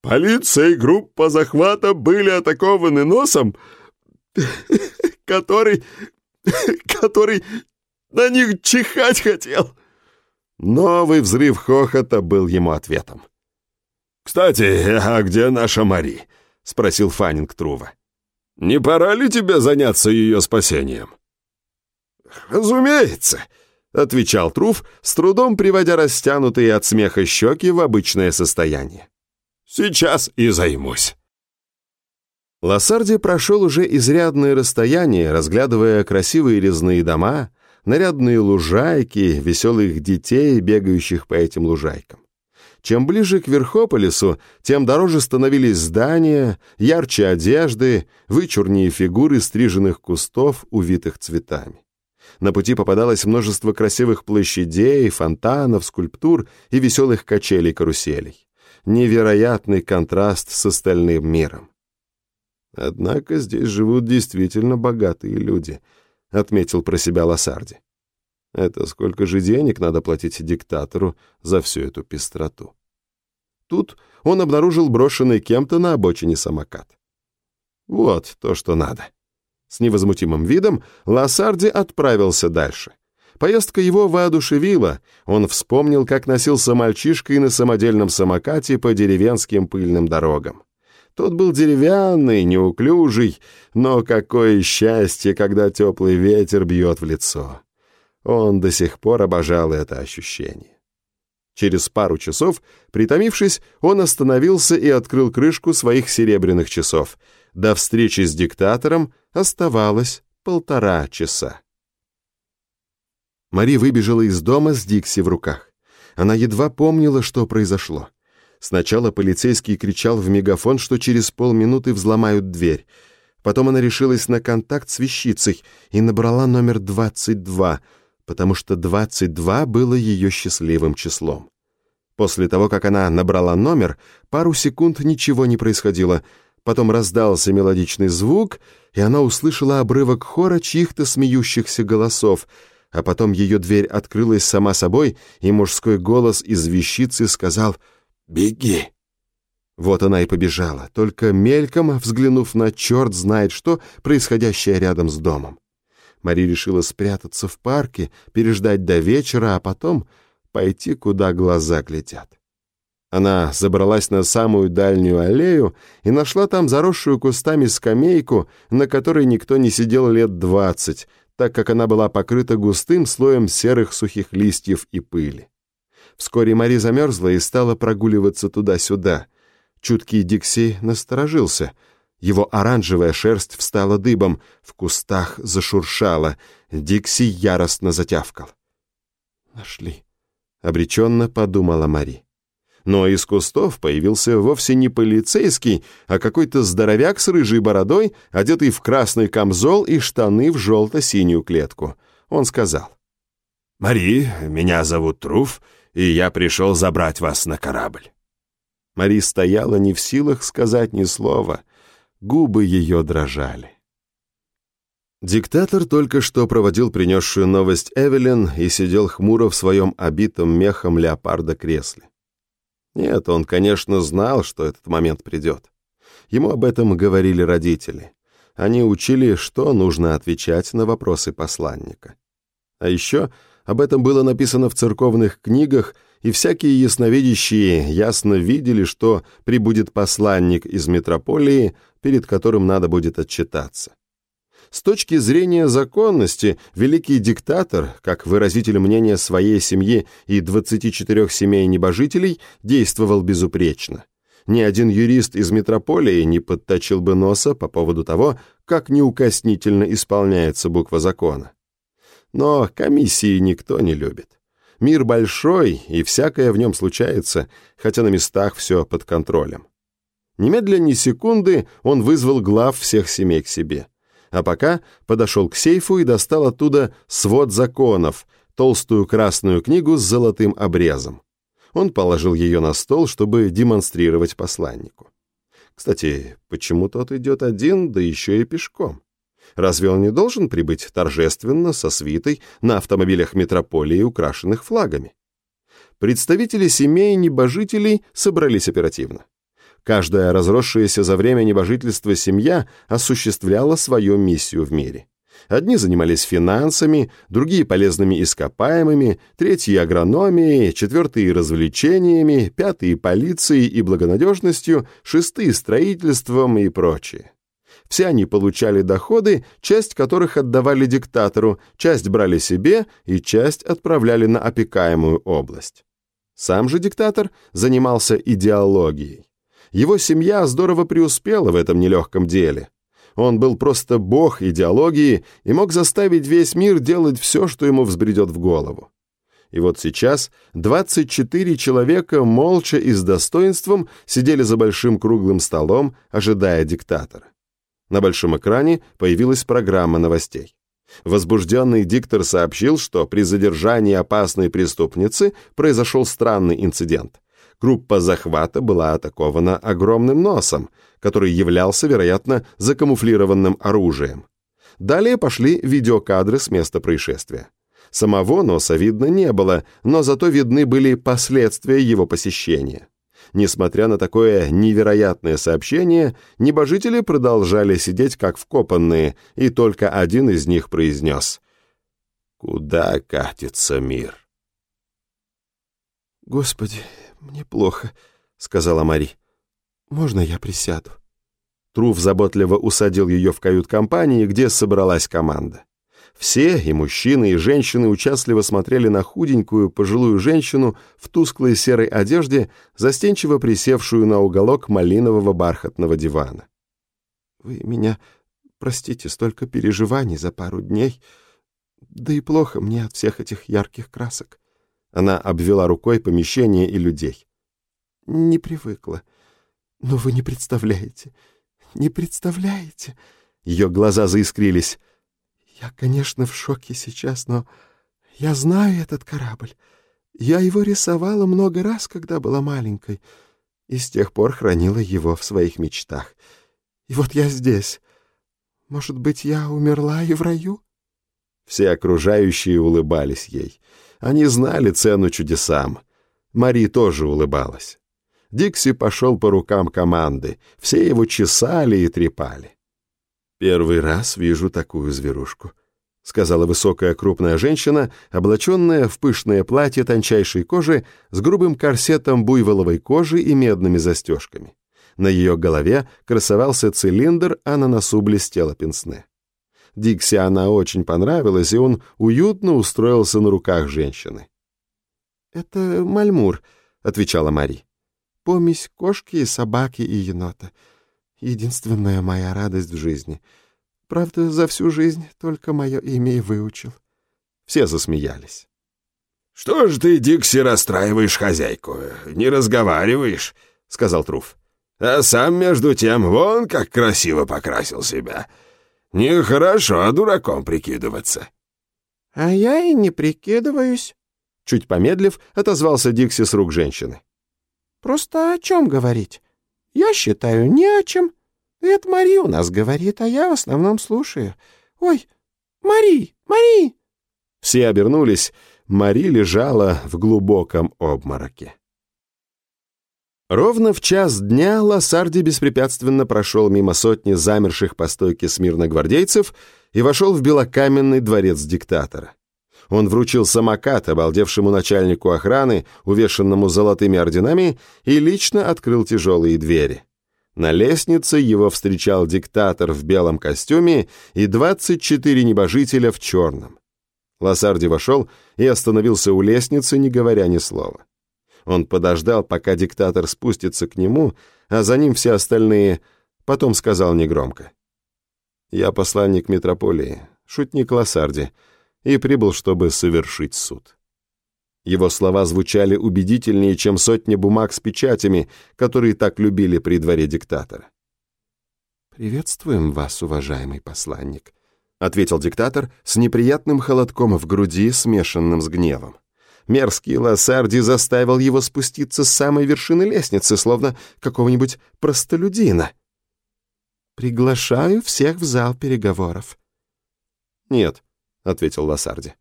полиция и группа захвата были атакованы носом, который... который на них чихать хотел». Новый взрыв хохота был ему ответом. «Кстати, а где наша Мари?» — спросил Фаннинг Трува. «Не пора ли тебе заняться ее спасением?» «Разумеется», — отвечал Труф, с трудом приводя растянутые от смеха щеки в обычное состояние. «Сейчас и займусь». Лассарди прошел уже изрядное расстояние, разглядывая красивые резные дома, нарядные лужайки, веселых детей, бегающих по этим лужайкам. Чем ближе к Верхополису, тем дороже становились здания, ярче одежды, вычурнее фигуры стриженных кустов, увитых цветами. На пути попадалось множество красивых площадей, фонтанов, скульптур и веселых качелей-каруселей. Невероятный контраст с остальным миром. «Однако здесь живут действительно богатые люди», — отметил про себя Лассарди. Это сколько же денег надо платить диктатору за всю эту пестроту? Тут он обнаружил брошенный кем-то на обочине самокат. Вот то, что надо. С невозмутимым видом Лассарди отправился дальше. Поездка его воодушевила. Он вспомнил, как носился мальчишкой на самодельном самокате по деревенским пыльным дорогам. Тот был деревянный, неуклюжий, но какое счастье, когда теплый ветер бьет в лицо. Он до сих пор обожал это ощущение. Через пару часов, притомившись, он остановился и открыл крышку своих серебряных часов. До встречи с диктатором оставалось полтора часа. Мари выбежала из дома с Дикси в руках. Она едва помнила, что произошло. Сначала полицейский кричал в мегафон, что через полминуты взломают дверь. Потом она решилась на контакт с вещицей и набрала номер 22 — потому что 22 было ее счастливым числом. После того, как она набрала номер, пару секунд ничего не происходило. Потом раздался мелодичный звук, и она услышала обрывок хора чьих-то смеющихся голосов. а потом ее дверь открылась сама собой, и мужской голос из вещицы сказал «Беги!». Вот она и побежала, только мельком взглянув на черт знает что, происходящее рядом с домом. Мари решила спрятаться в парке, переждать до вечера, а потом пойти, куда глаза глядят. Она забралась на самую дальнюю аллею и нашла там заросшую кустами скамейку, на которой никто не сидел лет двадцать, так как она была покрыта густым слоем серых сухих листьев и пыли. Вскоре Мари замерзла и стала прогуливаться туда-сюда. Чуткий Дикси насторожился. Его оранжевая шерсть встала дыбом, в кустах зашуршала. Дикси яростно затявкал. «Нашли», — обреченно подумала Мари. Но из кустов появился вовсе не полицейский, а какой-то здоровяк с рыжей бородой, одетый в красный камзол и штаны в желто-синюю клетку. Он сказал. «Мари, меня зовут Труф, и я пришел забрать вас на корабль». Мари стояла не в силах сказать ни слова. Губы ее дрожали. Диктатор только что проводил принесшую новость Эвелин и сидел хмуро в своем обитом мехом леопарда кресле. Нет, он, конечно, знал, что этот момент придет. Ему об этом говорили родители. Они учили, что нужно отвечать на вопросы посланника. А еще об этом было написано в церковных книгах, и всякие ясновидящие ясно видели, что прибудет посланник из метрополии, перед которым надо будет отчитаться. С точки зрения законности, великий диктатор, как выразитель мнения своей семьи и 24 семей небожителей, действовал безупречно. Ни один юрист из метрополии не подточил бы носа по поводу того, как неукоснительно исполняется буква закона. Но комиссии никто не любит. Мир большой, и всякое в нем случается, хотя на местах все под контролем. Немедленно ни секунды он вызвал глав всех семей к себе а пока подошел к сейфу и достал оттуда свод законов, толстую красную книгу с золотым обрезом. Он положил ее на стол, чтобы демонстрировать посланнику. Кстати, почему тот идет один, да еще и пешком? Разве он не должен прибыть торжественно, со свитой, на автомобилях метрополии, украшенных флагами? Представители семей небожителей собрались оперативно. Каждая разросшаяся за время небожительства семья осуществляла свою миссию в мире. Одни занимались финансами, другие полезными ископаемыми, третьи агрономией, четвертые развлечениями, пятые полицией и благонадежностью, шестые строительством и прочее. Все они получали доходы, часть которых отдавали диктатору, часть брали себе и часть отправляли на опекаемую область. Сам же диктатор занимался идеологией. Его семья здорово преуспела в этом нелегком деле. Он был просто бог идеологии и мог заставить весь мир делать все, что ему взбредет в голову. И вот сейчас 24 человека молча и с достоинством сидели за большим круглым столом, ожидая диктатора. На большом экране появилась программа новостей. Возбужденный диктор сообщил, что при задержании опасной преступницы произошел странный инцидент. Группа захвата была атакована огромным носом, который являлся, вероятно, закамуфлированным оружием. Далее пошли видеокадры с места происшествия. Самого носа видно не было, но зато видны были последствия его посещения. Несмотря на такое невероятное сообщение, небожители продолжали сидеть как вкопанные, и только один из них произнес «Куда катится мир?» «Господи, «Мне плохо», — сказала Мари. «Можно я присяду?» Труф заботливо усадил ее в кают-компании, где собралась команда. Все, и мужчины, и женщины, участливо смотрели на худенькую пожилую женщину в тусклой серой одежде, застенчиво присевшую на уголок малинового бархатного дивана. «Вы меня простите, столько переживаний за пару дней. Да и плохо мне от всех этих ярких красок. Она обвела рукой помещение и людей. «Не привыкла. Но вы не представляете. Не представляете». Ее глаза заискрились. «Я, конечно, в шоке сейчас, но я знаю этот корабль. Я его рисовала много раз, когда была маленькой, и с тех пор хранила его в своих мечтах. И вот я здесь. Может быть, я умерла и в раю?» Все окружающие улыбались ей. Они знали цену чудесам. Мари тоже улыбалась. Дикси пошел по рукам команды. Все его чесали и трепали. «Первый раз вижу такую зверушку», — сказала высокая крупная женщина, облаченная в пышное платье тончайшей кожи с грубым корсетом буйволовой кожи и медными застежками. На ее голове красовался цилиндр, а на носу блестело пенсне. Дикси она очень понравилась, и он уютно устроился на руках женщины. «Это Мальмур», — отвечала Мари. «Помесь кошки, собаки и енота. Единственная моя радость в жизни. Правда, за всю жизнь только мое имя и выучил». Все засмеялись. «Что ж ты, Дикси, расстраиваешь хозяйку? Не разговариваешь?» — сказал Труф. «А сам, между тем, вон как красиво покрасил себя. Нехорошо дураком прикидываться». «А я и не прикидываюсь», Чуть помедлив, отозвался Дикси с рук женщины. «Просто о чем говорить? Я считаю, ни о чем. Это Мари у нас говорит, а я в основном слушаю. Ой, Мари, Мари!» Все обернулись. Мари лежала в глубоком обмороке. Ровно в час дня Лассарди беспрепятственно прошел мимо сотни замерших по стойке смирно гвардейцев и вошел в белокаменный дворец диктатора. Он вручил самокат обалдевшему начальнику охраны, увешанному золотыми орденами, и лично открыл тяжелые двери. На лестнице его встречал диктатор в белом костюме и 24 небожителя в черном. Лассарди вошел и остановился у лестницы, не говоря ни слова. Он подождал, пока диктатор спустится к нему, а за ним все остальные, потом сказал негромко. «Я посланник метрополии, шутник Лассарди, и прибыл, чтобы совершить суд. Его слова звучали убедительнее, чем сотни бумаг с печатями, которые так любили при дворе диктатора. «Приветствуем вас, уважаемый посланник», — ответил диктатор с неприятным холодком в груди, смешанным с гневом. Мерзкий Лассарди заставил его спуститься с самой вершины лестницы, словно какого-нибудь простолюдина. «Приглашаю всех в зал переговоров». «Нет», — ответил Лассарди.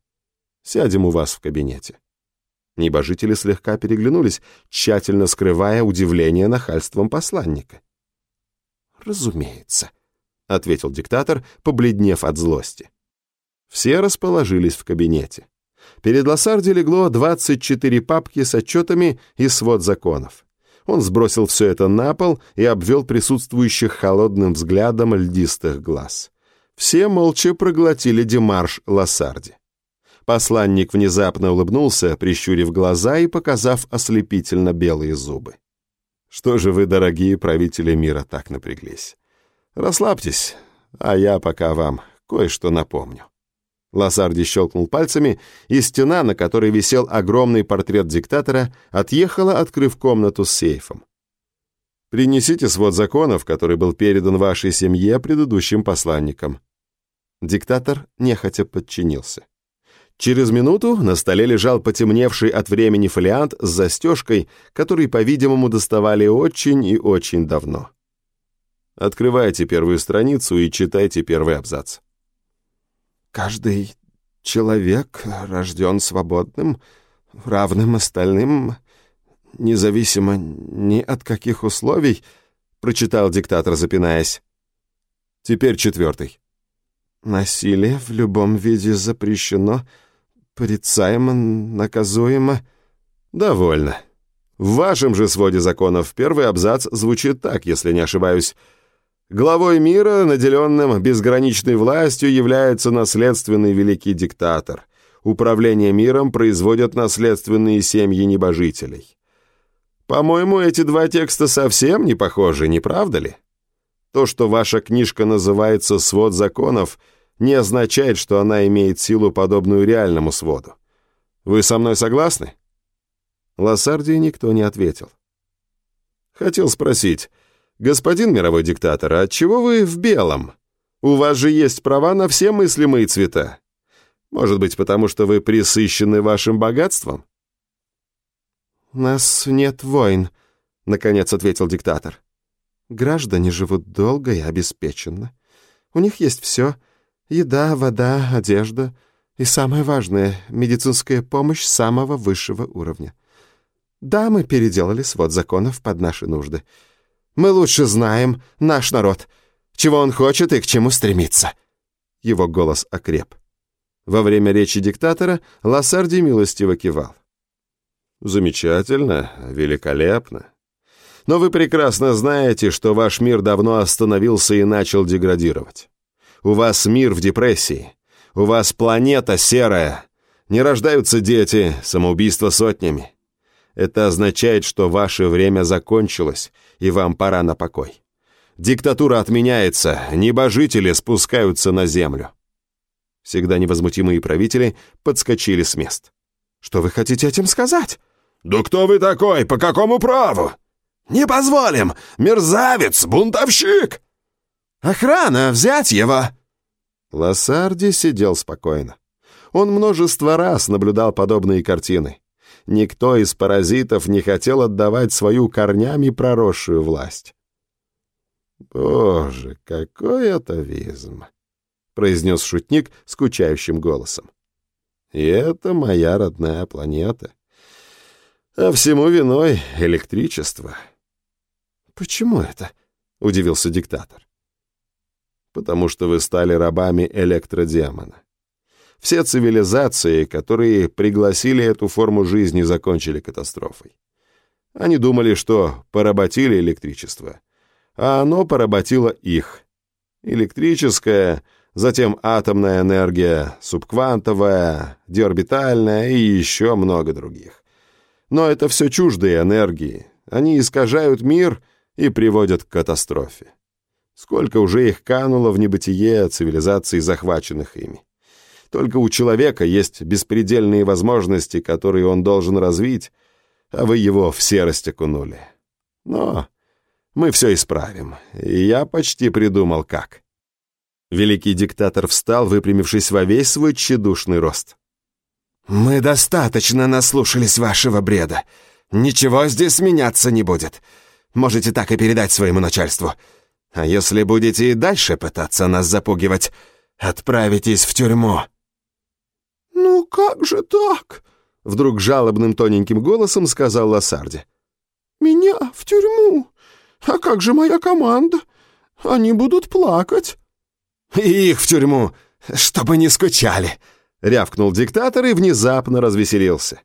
«Сядем у вас в кабинете». Небожители слегка переглянулись, тщательно скрывая удивление нахальством посланника. «Разумеется», — ответил диктатор, побледнев от злости. Все расположились в кабинете. Перед Лассарди легло 24 папки с отчетами и свод законов. Он сбросил все это на пол и обвел присутствующих холодным взглядом льдистых глаз. Все молча проглотили демарш Лассарди. Посланник внезапно улыбнулся, прищурив глаза и показав ослепительно белые зубы. «Что же вы, дорогие правители мира, так напряглись? Расслабьтесь, а я пока вам кое-что напомню». Лассарди щелкнул пальцами, и стена, на которой висел огромный портрет диктатора, отъехала, открыв комнату с сейфом. «Принесите свод законов, который был передан вашей семье предыдущим посланникам», Диктатор нехотя подчинился. Через минуту на столе лежал потемневший от времени фолиант с застежкой, который, по-видимому, доставали очень и очень давно. Открывайте первую страницу и читайте первый абзац. «Каждый человек рожден свободным, равным остальным, независимо ни от каких условий», прочитал диктатор, запинаясь. Теперь четвертый. Насилие в любом виде запрещено, порицаемо, наказуемо. Довольно. В вашем же своде законов первый абзац звучит так, если не ошибаюсь. Главой мира, наделенным безграничной властью, является наследственный великий диктатор. Управление миром производят наследственные семьи небожителей. По-моему, эти два текста совсем не похожи, не правда ли? То, что ваша книжка называется «Свод законов», не означает, что она имеет силу, подобную реальному своду. Вы со мной согласны?» Лассардии никто не ответил. «Хотел спросить, господин мировой диктатор, а отчего вы в белом? У вас же есть права на все мыслимые цвета. Может быть, потому что вы присыщены вашим богатством?» «У нас нет войн», — наконец ответил диктатор. «Граждане живут долго и обеспеченно. У них есть все — Еда, вода, одежда, И самое важное — медицинская помощь самого высшего уровня. Да, мы переделали свод законов под наши нужды. Мы лучше знаем наш народ, чего он хочет и к чему стремится». Его голос окреп. Во время речи диктатора Лассарди милостиво кивал. «Замечательно, великолепно. Но вы прекрасно знаете, что ваш мир давно остановился и начал деградировать. У вас мир в депрессии. У вас планета серая. Не рождаются дети, самоубийства сотнями. Это означает, что ваше время закончилось, и вам пора на покой. Диктатура отменяется, небожители спускаются на землю. Всегда невозмутимые правители подскочили с мест. «Что вы хотите этим сказать?» «Да кто вы такой? По какому праву?» «Не позволим! Мерзавец! Бунтовщик!» «Охрана! Взять его!» Лассарди сидел спокойно. Он множество раз наблюдал подобные картины. Никто из паразитов не хотел отдавать свою корнями проросшую власть. «Боже, какой атовизм!» — произнес шутник скучающим голосом. «И это моя родная планета. А всему виной электричество». «Почему это?» — удивился диктатор. «Потому что вы стали рабами электродемона. Все цивилизации, которые пригласили эту форму жизни, закончили катастрофой. Они думали, что поработили электричество, а оно поработило их. Электрическое затем атомная энергия, субквантовая, деорбитальная и еще много других. Но это все чуждые энергии. Они искажают мир и приводят к катастрофе. Сколько уже их кануло в небытие цивилизаций, захваченных ими. Только у человека есть беспредельные возможности, которые он должен развить, а вы его в серость окунули. Но мы все исправим, и я почти придумал, как. Великий диктатор встал, выпрямившись во весь свой тщедушный рост. «Мы достаточно наслушались вашего бреда. Ничего здесь меняться не будет. Можете так и передать своему начальству. А если будете и дальше пытаться нас запугивать, отправитесь в тюрьму». «Ну как же так?» — вдруг жалобным тоненьким голосом сказал Лассарди. «Меня в тюрьму? А как же моя команда? Они будут плакать». «И их в тюрьму, чтобы не скучали!» — рявкнул диктатор и внезапно развеселился.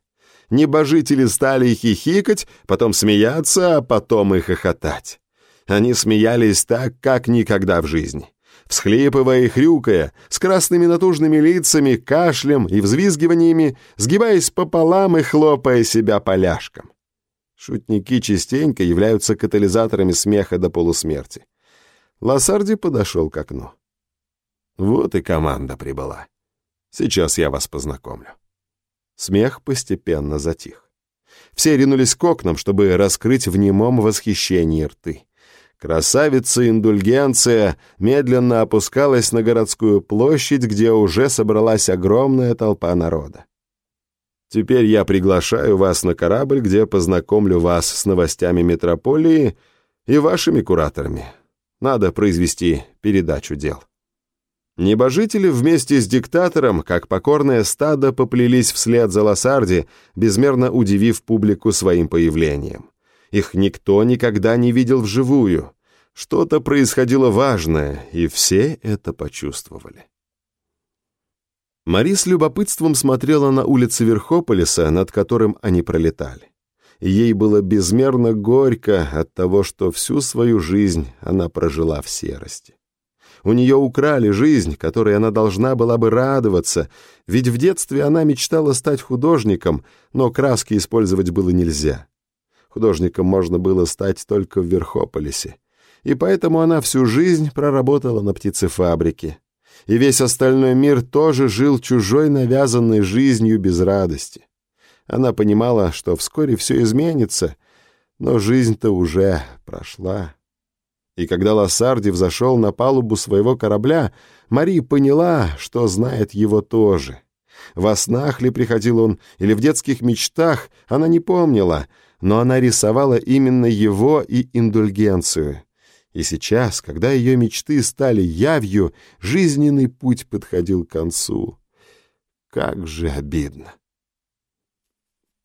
Небожители стали хихикать, потом смеяться, а потом и хохотать. Они смеялись так, как никогда в жизни. Всхлипывая и хрюкая, с красными натужными лицами, кашлем и взвизгиваниями, сгибаясь пополам и хлопая себя поляшком. Шутники частенько являются катализаторами смеха до полусмерти. Лассарди подошел к окну. Вот и команда прибыла. Сейчас я вас познакомлю. Смех постепенно затих. Все ринулись к окнам, чтобы раскрыть в немом восхищении рты. Красавица-индульгенция медленно опускалась на городскую площадь, где уже собралась огромная толпа народа. Теперь я приглашаю вас на корабль, где познакомлю вас с новостями метрополии и вашими кураторами. Надо произвести передачу дел. Небожители вместе с диктатором, как покорное стадо, поплелись вслед за Лосарди, безмерно удивив публику своим появлением. Их никто никогда не видел вживую. Что-то происходило важное, и все это почувствовали. Мари с любопытством смотрела на улицы Верхополиса, над которым они пролетали. Ей было безмерно горько от того, что всю свою жизнь она прожила в серости. У нее украли жизнь, которой она должна была бы радоваться, ведь в детстве она мечтала стать художником, но краски использовать было нельзя. Художником можно было стать только в Верхополисе. И поэтому она всю жизнь проработала на птицефабрике. И весь остальной мир тоже жил чужой навязанной жизнью без радости. Она понимала, что вскоре все изменится, но жизнь-то уже прошла. И когда Лассарди взошел на палубу своего корабля, Мари поняла, что знает его тоже. Во снах ли приходил он, или в детских мечтах, она не помнила, но она рисовала именно его и индульгенцию. И сейчас, когда ее мечты стали явью, жизненный путь подходил к концу. как же обидно.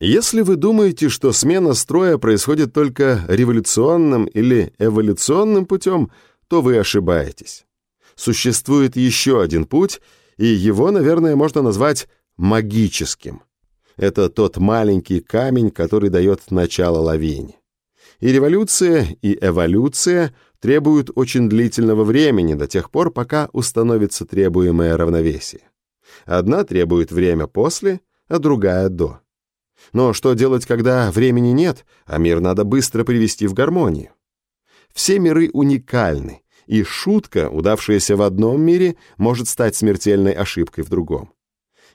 Если вы думаете, что смена строя происходит только революционным или эволюционным путем, то вы ошибаетесь. Существует еще один путь, и его, наверное, можно назвать магическим. Это тот маленький камень, который дает начало лавине. И революция, и эволюция требуют очень длительного времени до тех пор, пока установится требуемое равновесие. Одна требует время после, а другая до. Но что делать, когда времени нет, а мир надо быстро привести в гармонию? Все миры уникальны, и шутка, удавшаяся в одном мире, может стать смертельной ошибкой в другом.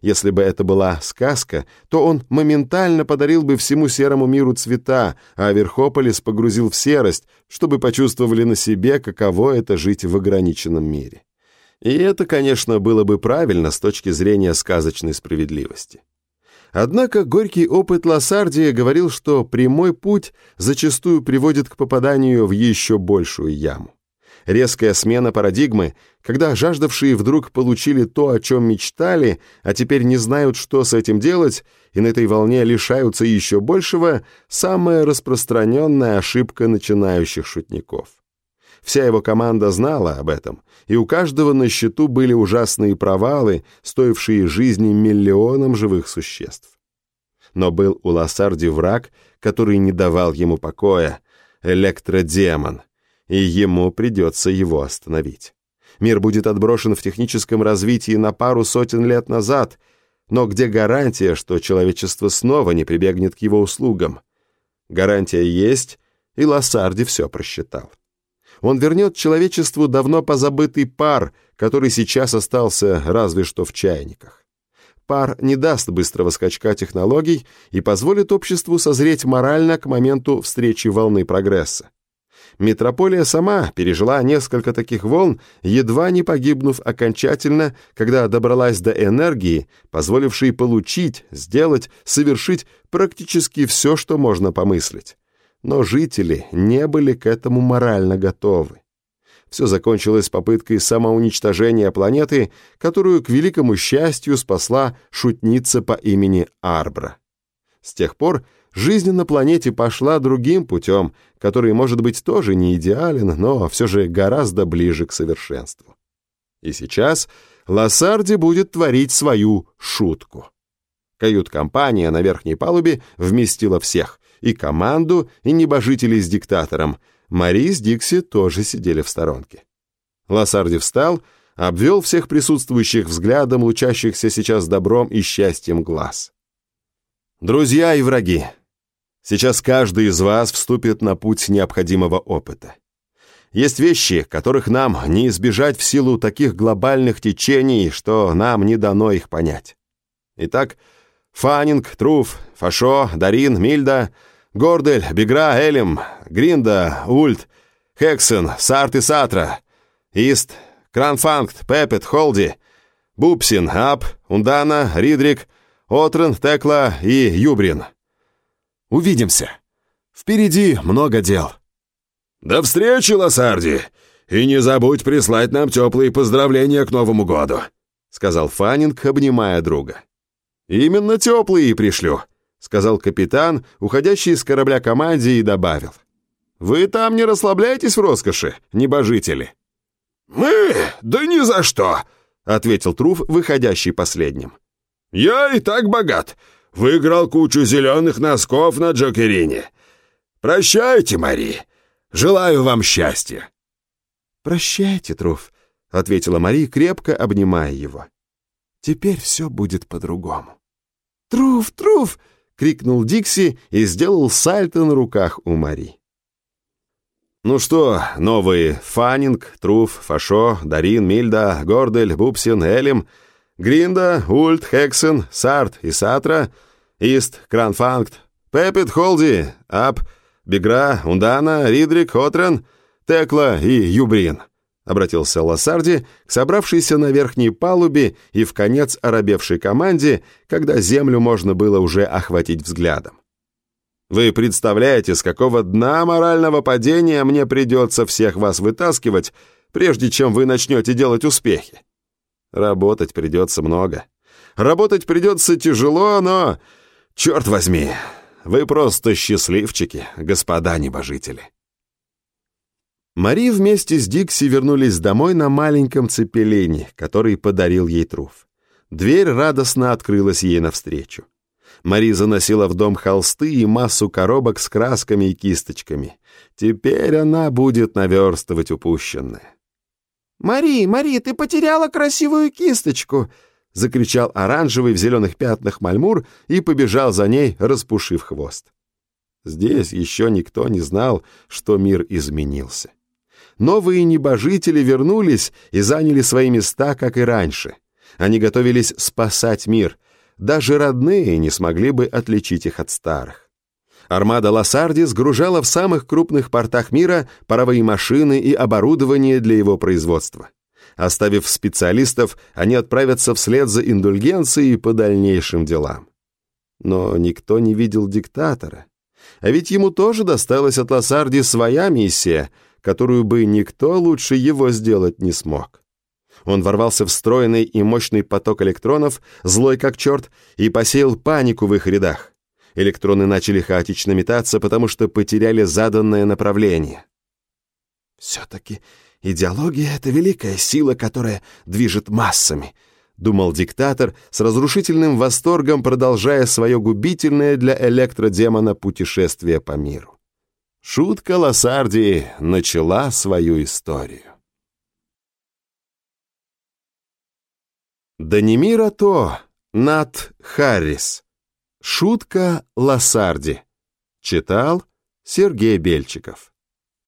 Если бы это была сказка, то он моментально подарил бы всему серому миру цвета, а Верхополис погрузил в серость, чтобы почувствовали на себе, каково это жить в ограниченном мире. И это, конечно, было бы правильно с точки зрения сказочной справедливости. Однако горький опыт Лассардия говорил, что прямой путь зачастую приводит к попаданию в еще большую яму. Резкая смена парадигмы, когда жаждавшие вдруг получили то, о чем мечтали, а теперь не знают, что с этим делать, и на этой волне лишаются еще большего, самая распространенная ошибка начинающих шутников. Вся его команда знала об этом, и у каждого на счету были ужасные провалы, стоившие жизни миллионам живых существ. Но был у Лассарди враг, который не давал ему покоя — электродемон — и ему придется его остановить. Мир будет отброшен в техническом развитии на пару сотен лет назад, но где гарантия, что человечество снова не прибегнет к его услугам? Гарантия есть, и Лассарди все просчитал. Он вернет человечеству давно позабытый пар, который сейчас остался разве что в чайниках. Пар не даст быстрого скачка технологий и позволит обществу созреть морально к моменту встречи волны прогресса. Метрополия сама пережила несколько таких волн, едва не погибнув окончательно, когда добралась до энергии, позволившей получить, сделать, совершить практически все, что можно помыслить. Но жители не были к этому морально готовы. Все закончилось попыткой самоуничтожения планеты, которую, к великому счастью, спасла шутница по имени Арбра. С тех пор жизнь на планете пошла другим путем, который, может быть, тоже не идеален, но все же гораздо ближе к совершенству. И сейчас Лассарди будет творить свою шутку. Кают-компания на верхней палубе вместила всех, и команду, и небожителей с диктатором. Мари с Дикси тоже сидели в сторонке. Лассарди встал, обвел всех присутствующих взглядом, лучащихся сейчас добром и счастьем глаз. «Друзья и враги, Сейчас каждый из вас вступит на путь необходимого опыта. Есть вещи, которых нам не избежать в силу таких глобальных течений, что нам не дано их понять. Итак, Фанинг, Труф, Фашо, Дарин, Мильда, Гордель, Бегра, Элем, Гринда, Ульт, Хексен, Сарт и Сатра, Ист, Кранфангт, Пепет, Холди, Бупсин, Ап, Ундана, Ридрик, Отрен, Текла и Юбрин — Увидимся. Впереди много дел». «До встречи, Лосарди! И не забудь прислать нам теплые поздравления к Новому году», — сказал Фаннинг, обнимая друга. «Именно теплые пришлю», — сказал капитан, уходящий из корабля команде, и добавил. «Вы там не расслабляйтесь в роскоши, небожители». «Мы? Да ни за что!» — ответил Труф, выходящий последним. «Я и так богат. Выиграл кучу зеленых носков на Джокерине. Прощайте, Мари. Желаю вам счастья». «Прощайте, Труф», — ответила Мари, крепко обнимая его. «Теперь все будет по-другому». «Труф, Труф!» — крикнул Дикси и сделал сальто на руках у Мари. Ну что, новые Фаннинг, Труф, Фашо, Дарин, Мильда, Гордель, Бупсин, Элим — Гринда, Ульт, Хексен, Сарт и Сатра, Ист, Кранфангт, Пепит, Холди, Ап, Бегра, Ундана, Ридрик, Отрен, Текла и Юбрин. Обратился Лассарди к собравшейся на верхней палубе и в конец оробевшей команде, когда землю можно было уже охватить взглядом. Вы представляете, с какого дна морального падения мне придется всех вас вытаскивать, прежде чем вы начнете делать успехи? Работать придется много. Работать придется тяжело, но... Черт возьми, вы просто счастливчики, господа небожители. Мари вместе с Дикси вернулись домой на маленьком цепелине, который подарил ей Труф. Дверь радостно открылась ей навстречу. Мари заносила в дом холсты и массу коробок с красками и кисточками. Теперь она будет наверстывать упущенное. «Мари, Мари, ты потеряла красивую кисточку!» — закричал оранжевый в зеленых пятнах мальмур и побежал за ней, распушив хвост. Здесь еще никто не знал, что мир изменился. Новые небожители вернулись и заняли свои места, как и раньше. Они готовились спасать мир. Даже родные не смогли бы отличить их от старых. Армада Лассарди сгружала в самых крупных портах мира паровые машины и оборудование для его производства. Оставив специалистов, они отправятся вслед за индульгенцией по дальнейшим делам. Но никто не видел диктатора. А ведь ему тоже досталась от Лассарди своя миссия — которую бы никто лучше его сделать не смог. Он ворвался в стройный и мощный поток электронов, злой как черт, и посеял панику в их рядах. Электроны начали хаотично метаться, потому что потеряли заданное направление. «Все-таки идеология — это великая сила, которая движет массами», — думал диктатор с разрушительным восторгом, продолжая свое губительное для электродемона путешествие по миру. Шутка Лассарди начала свою историю. Данимира То, Нат Харрис. Шутка Лассарди. Читал Сергей Бельчиков.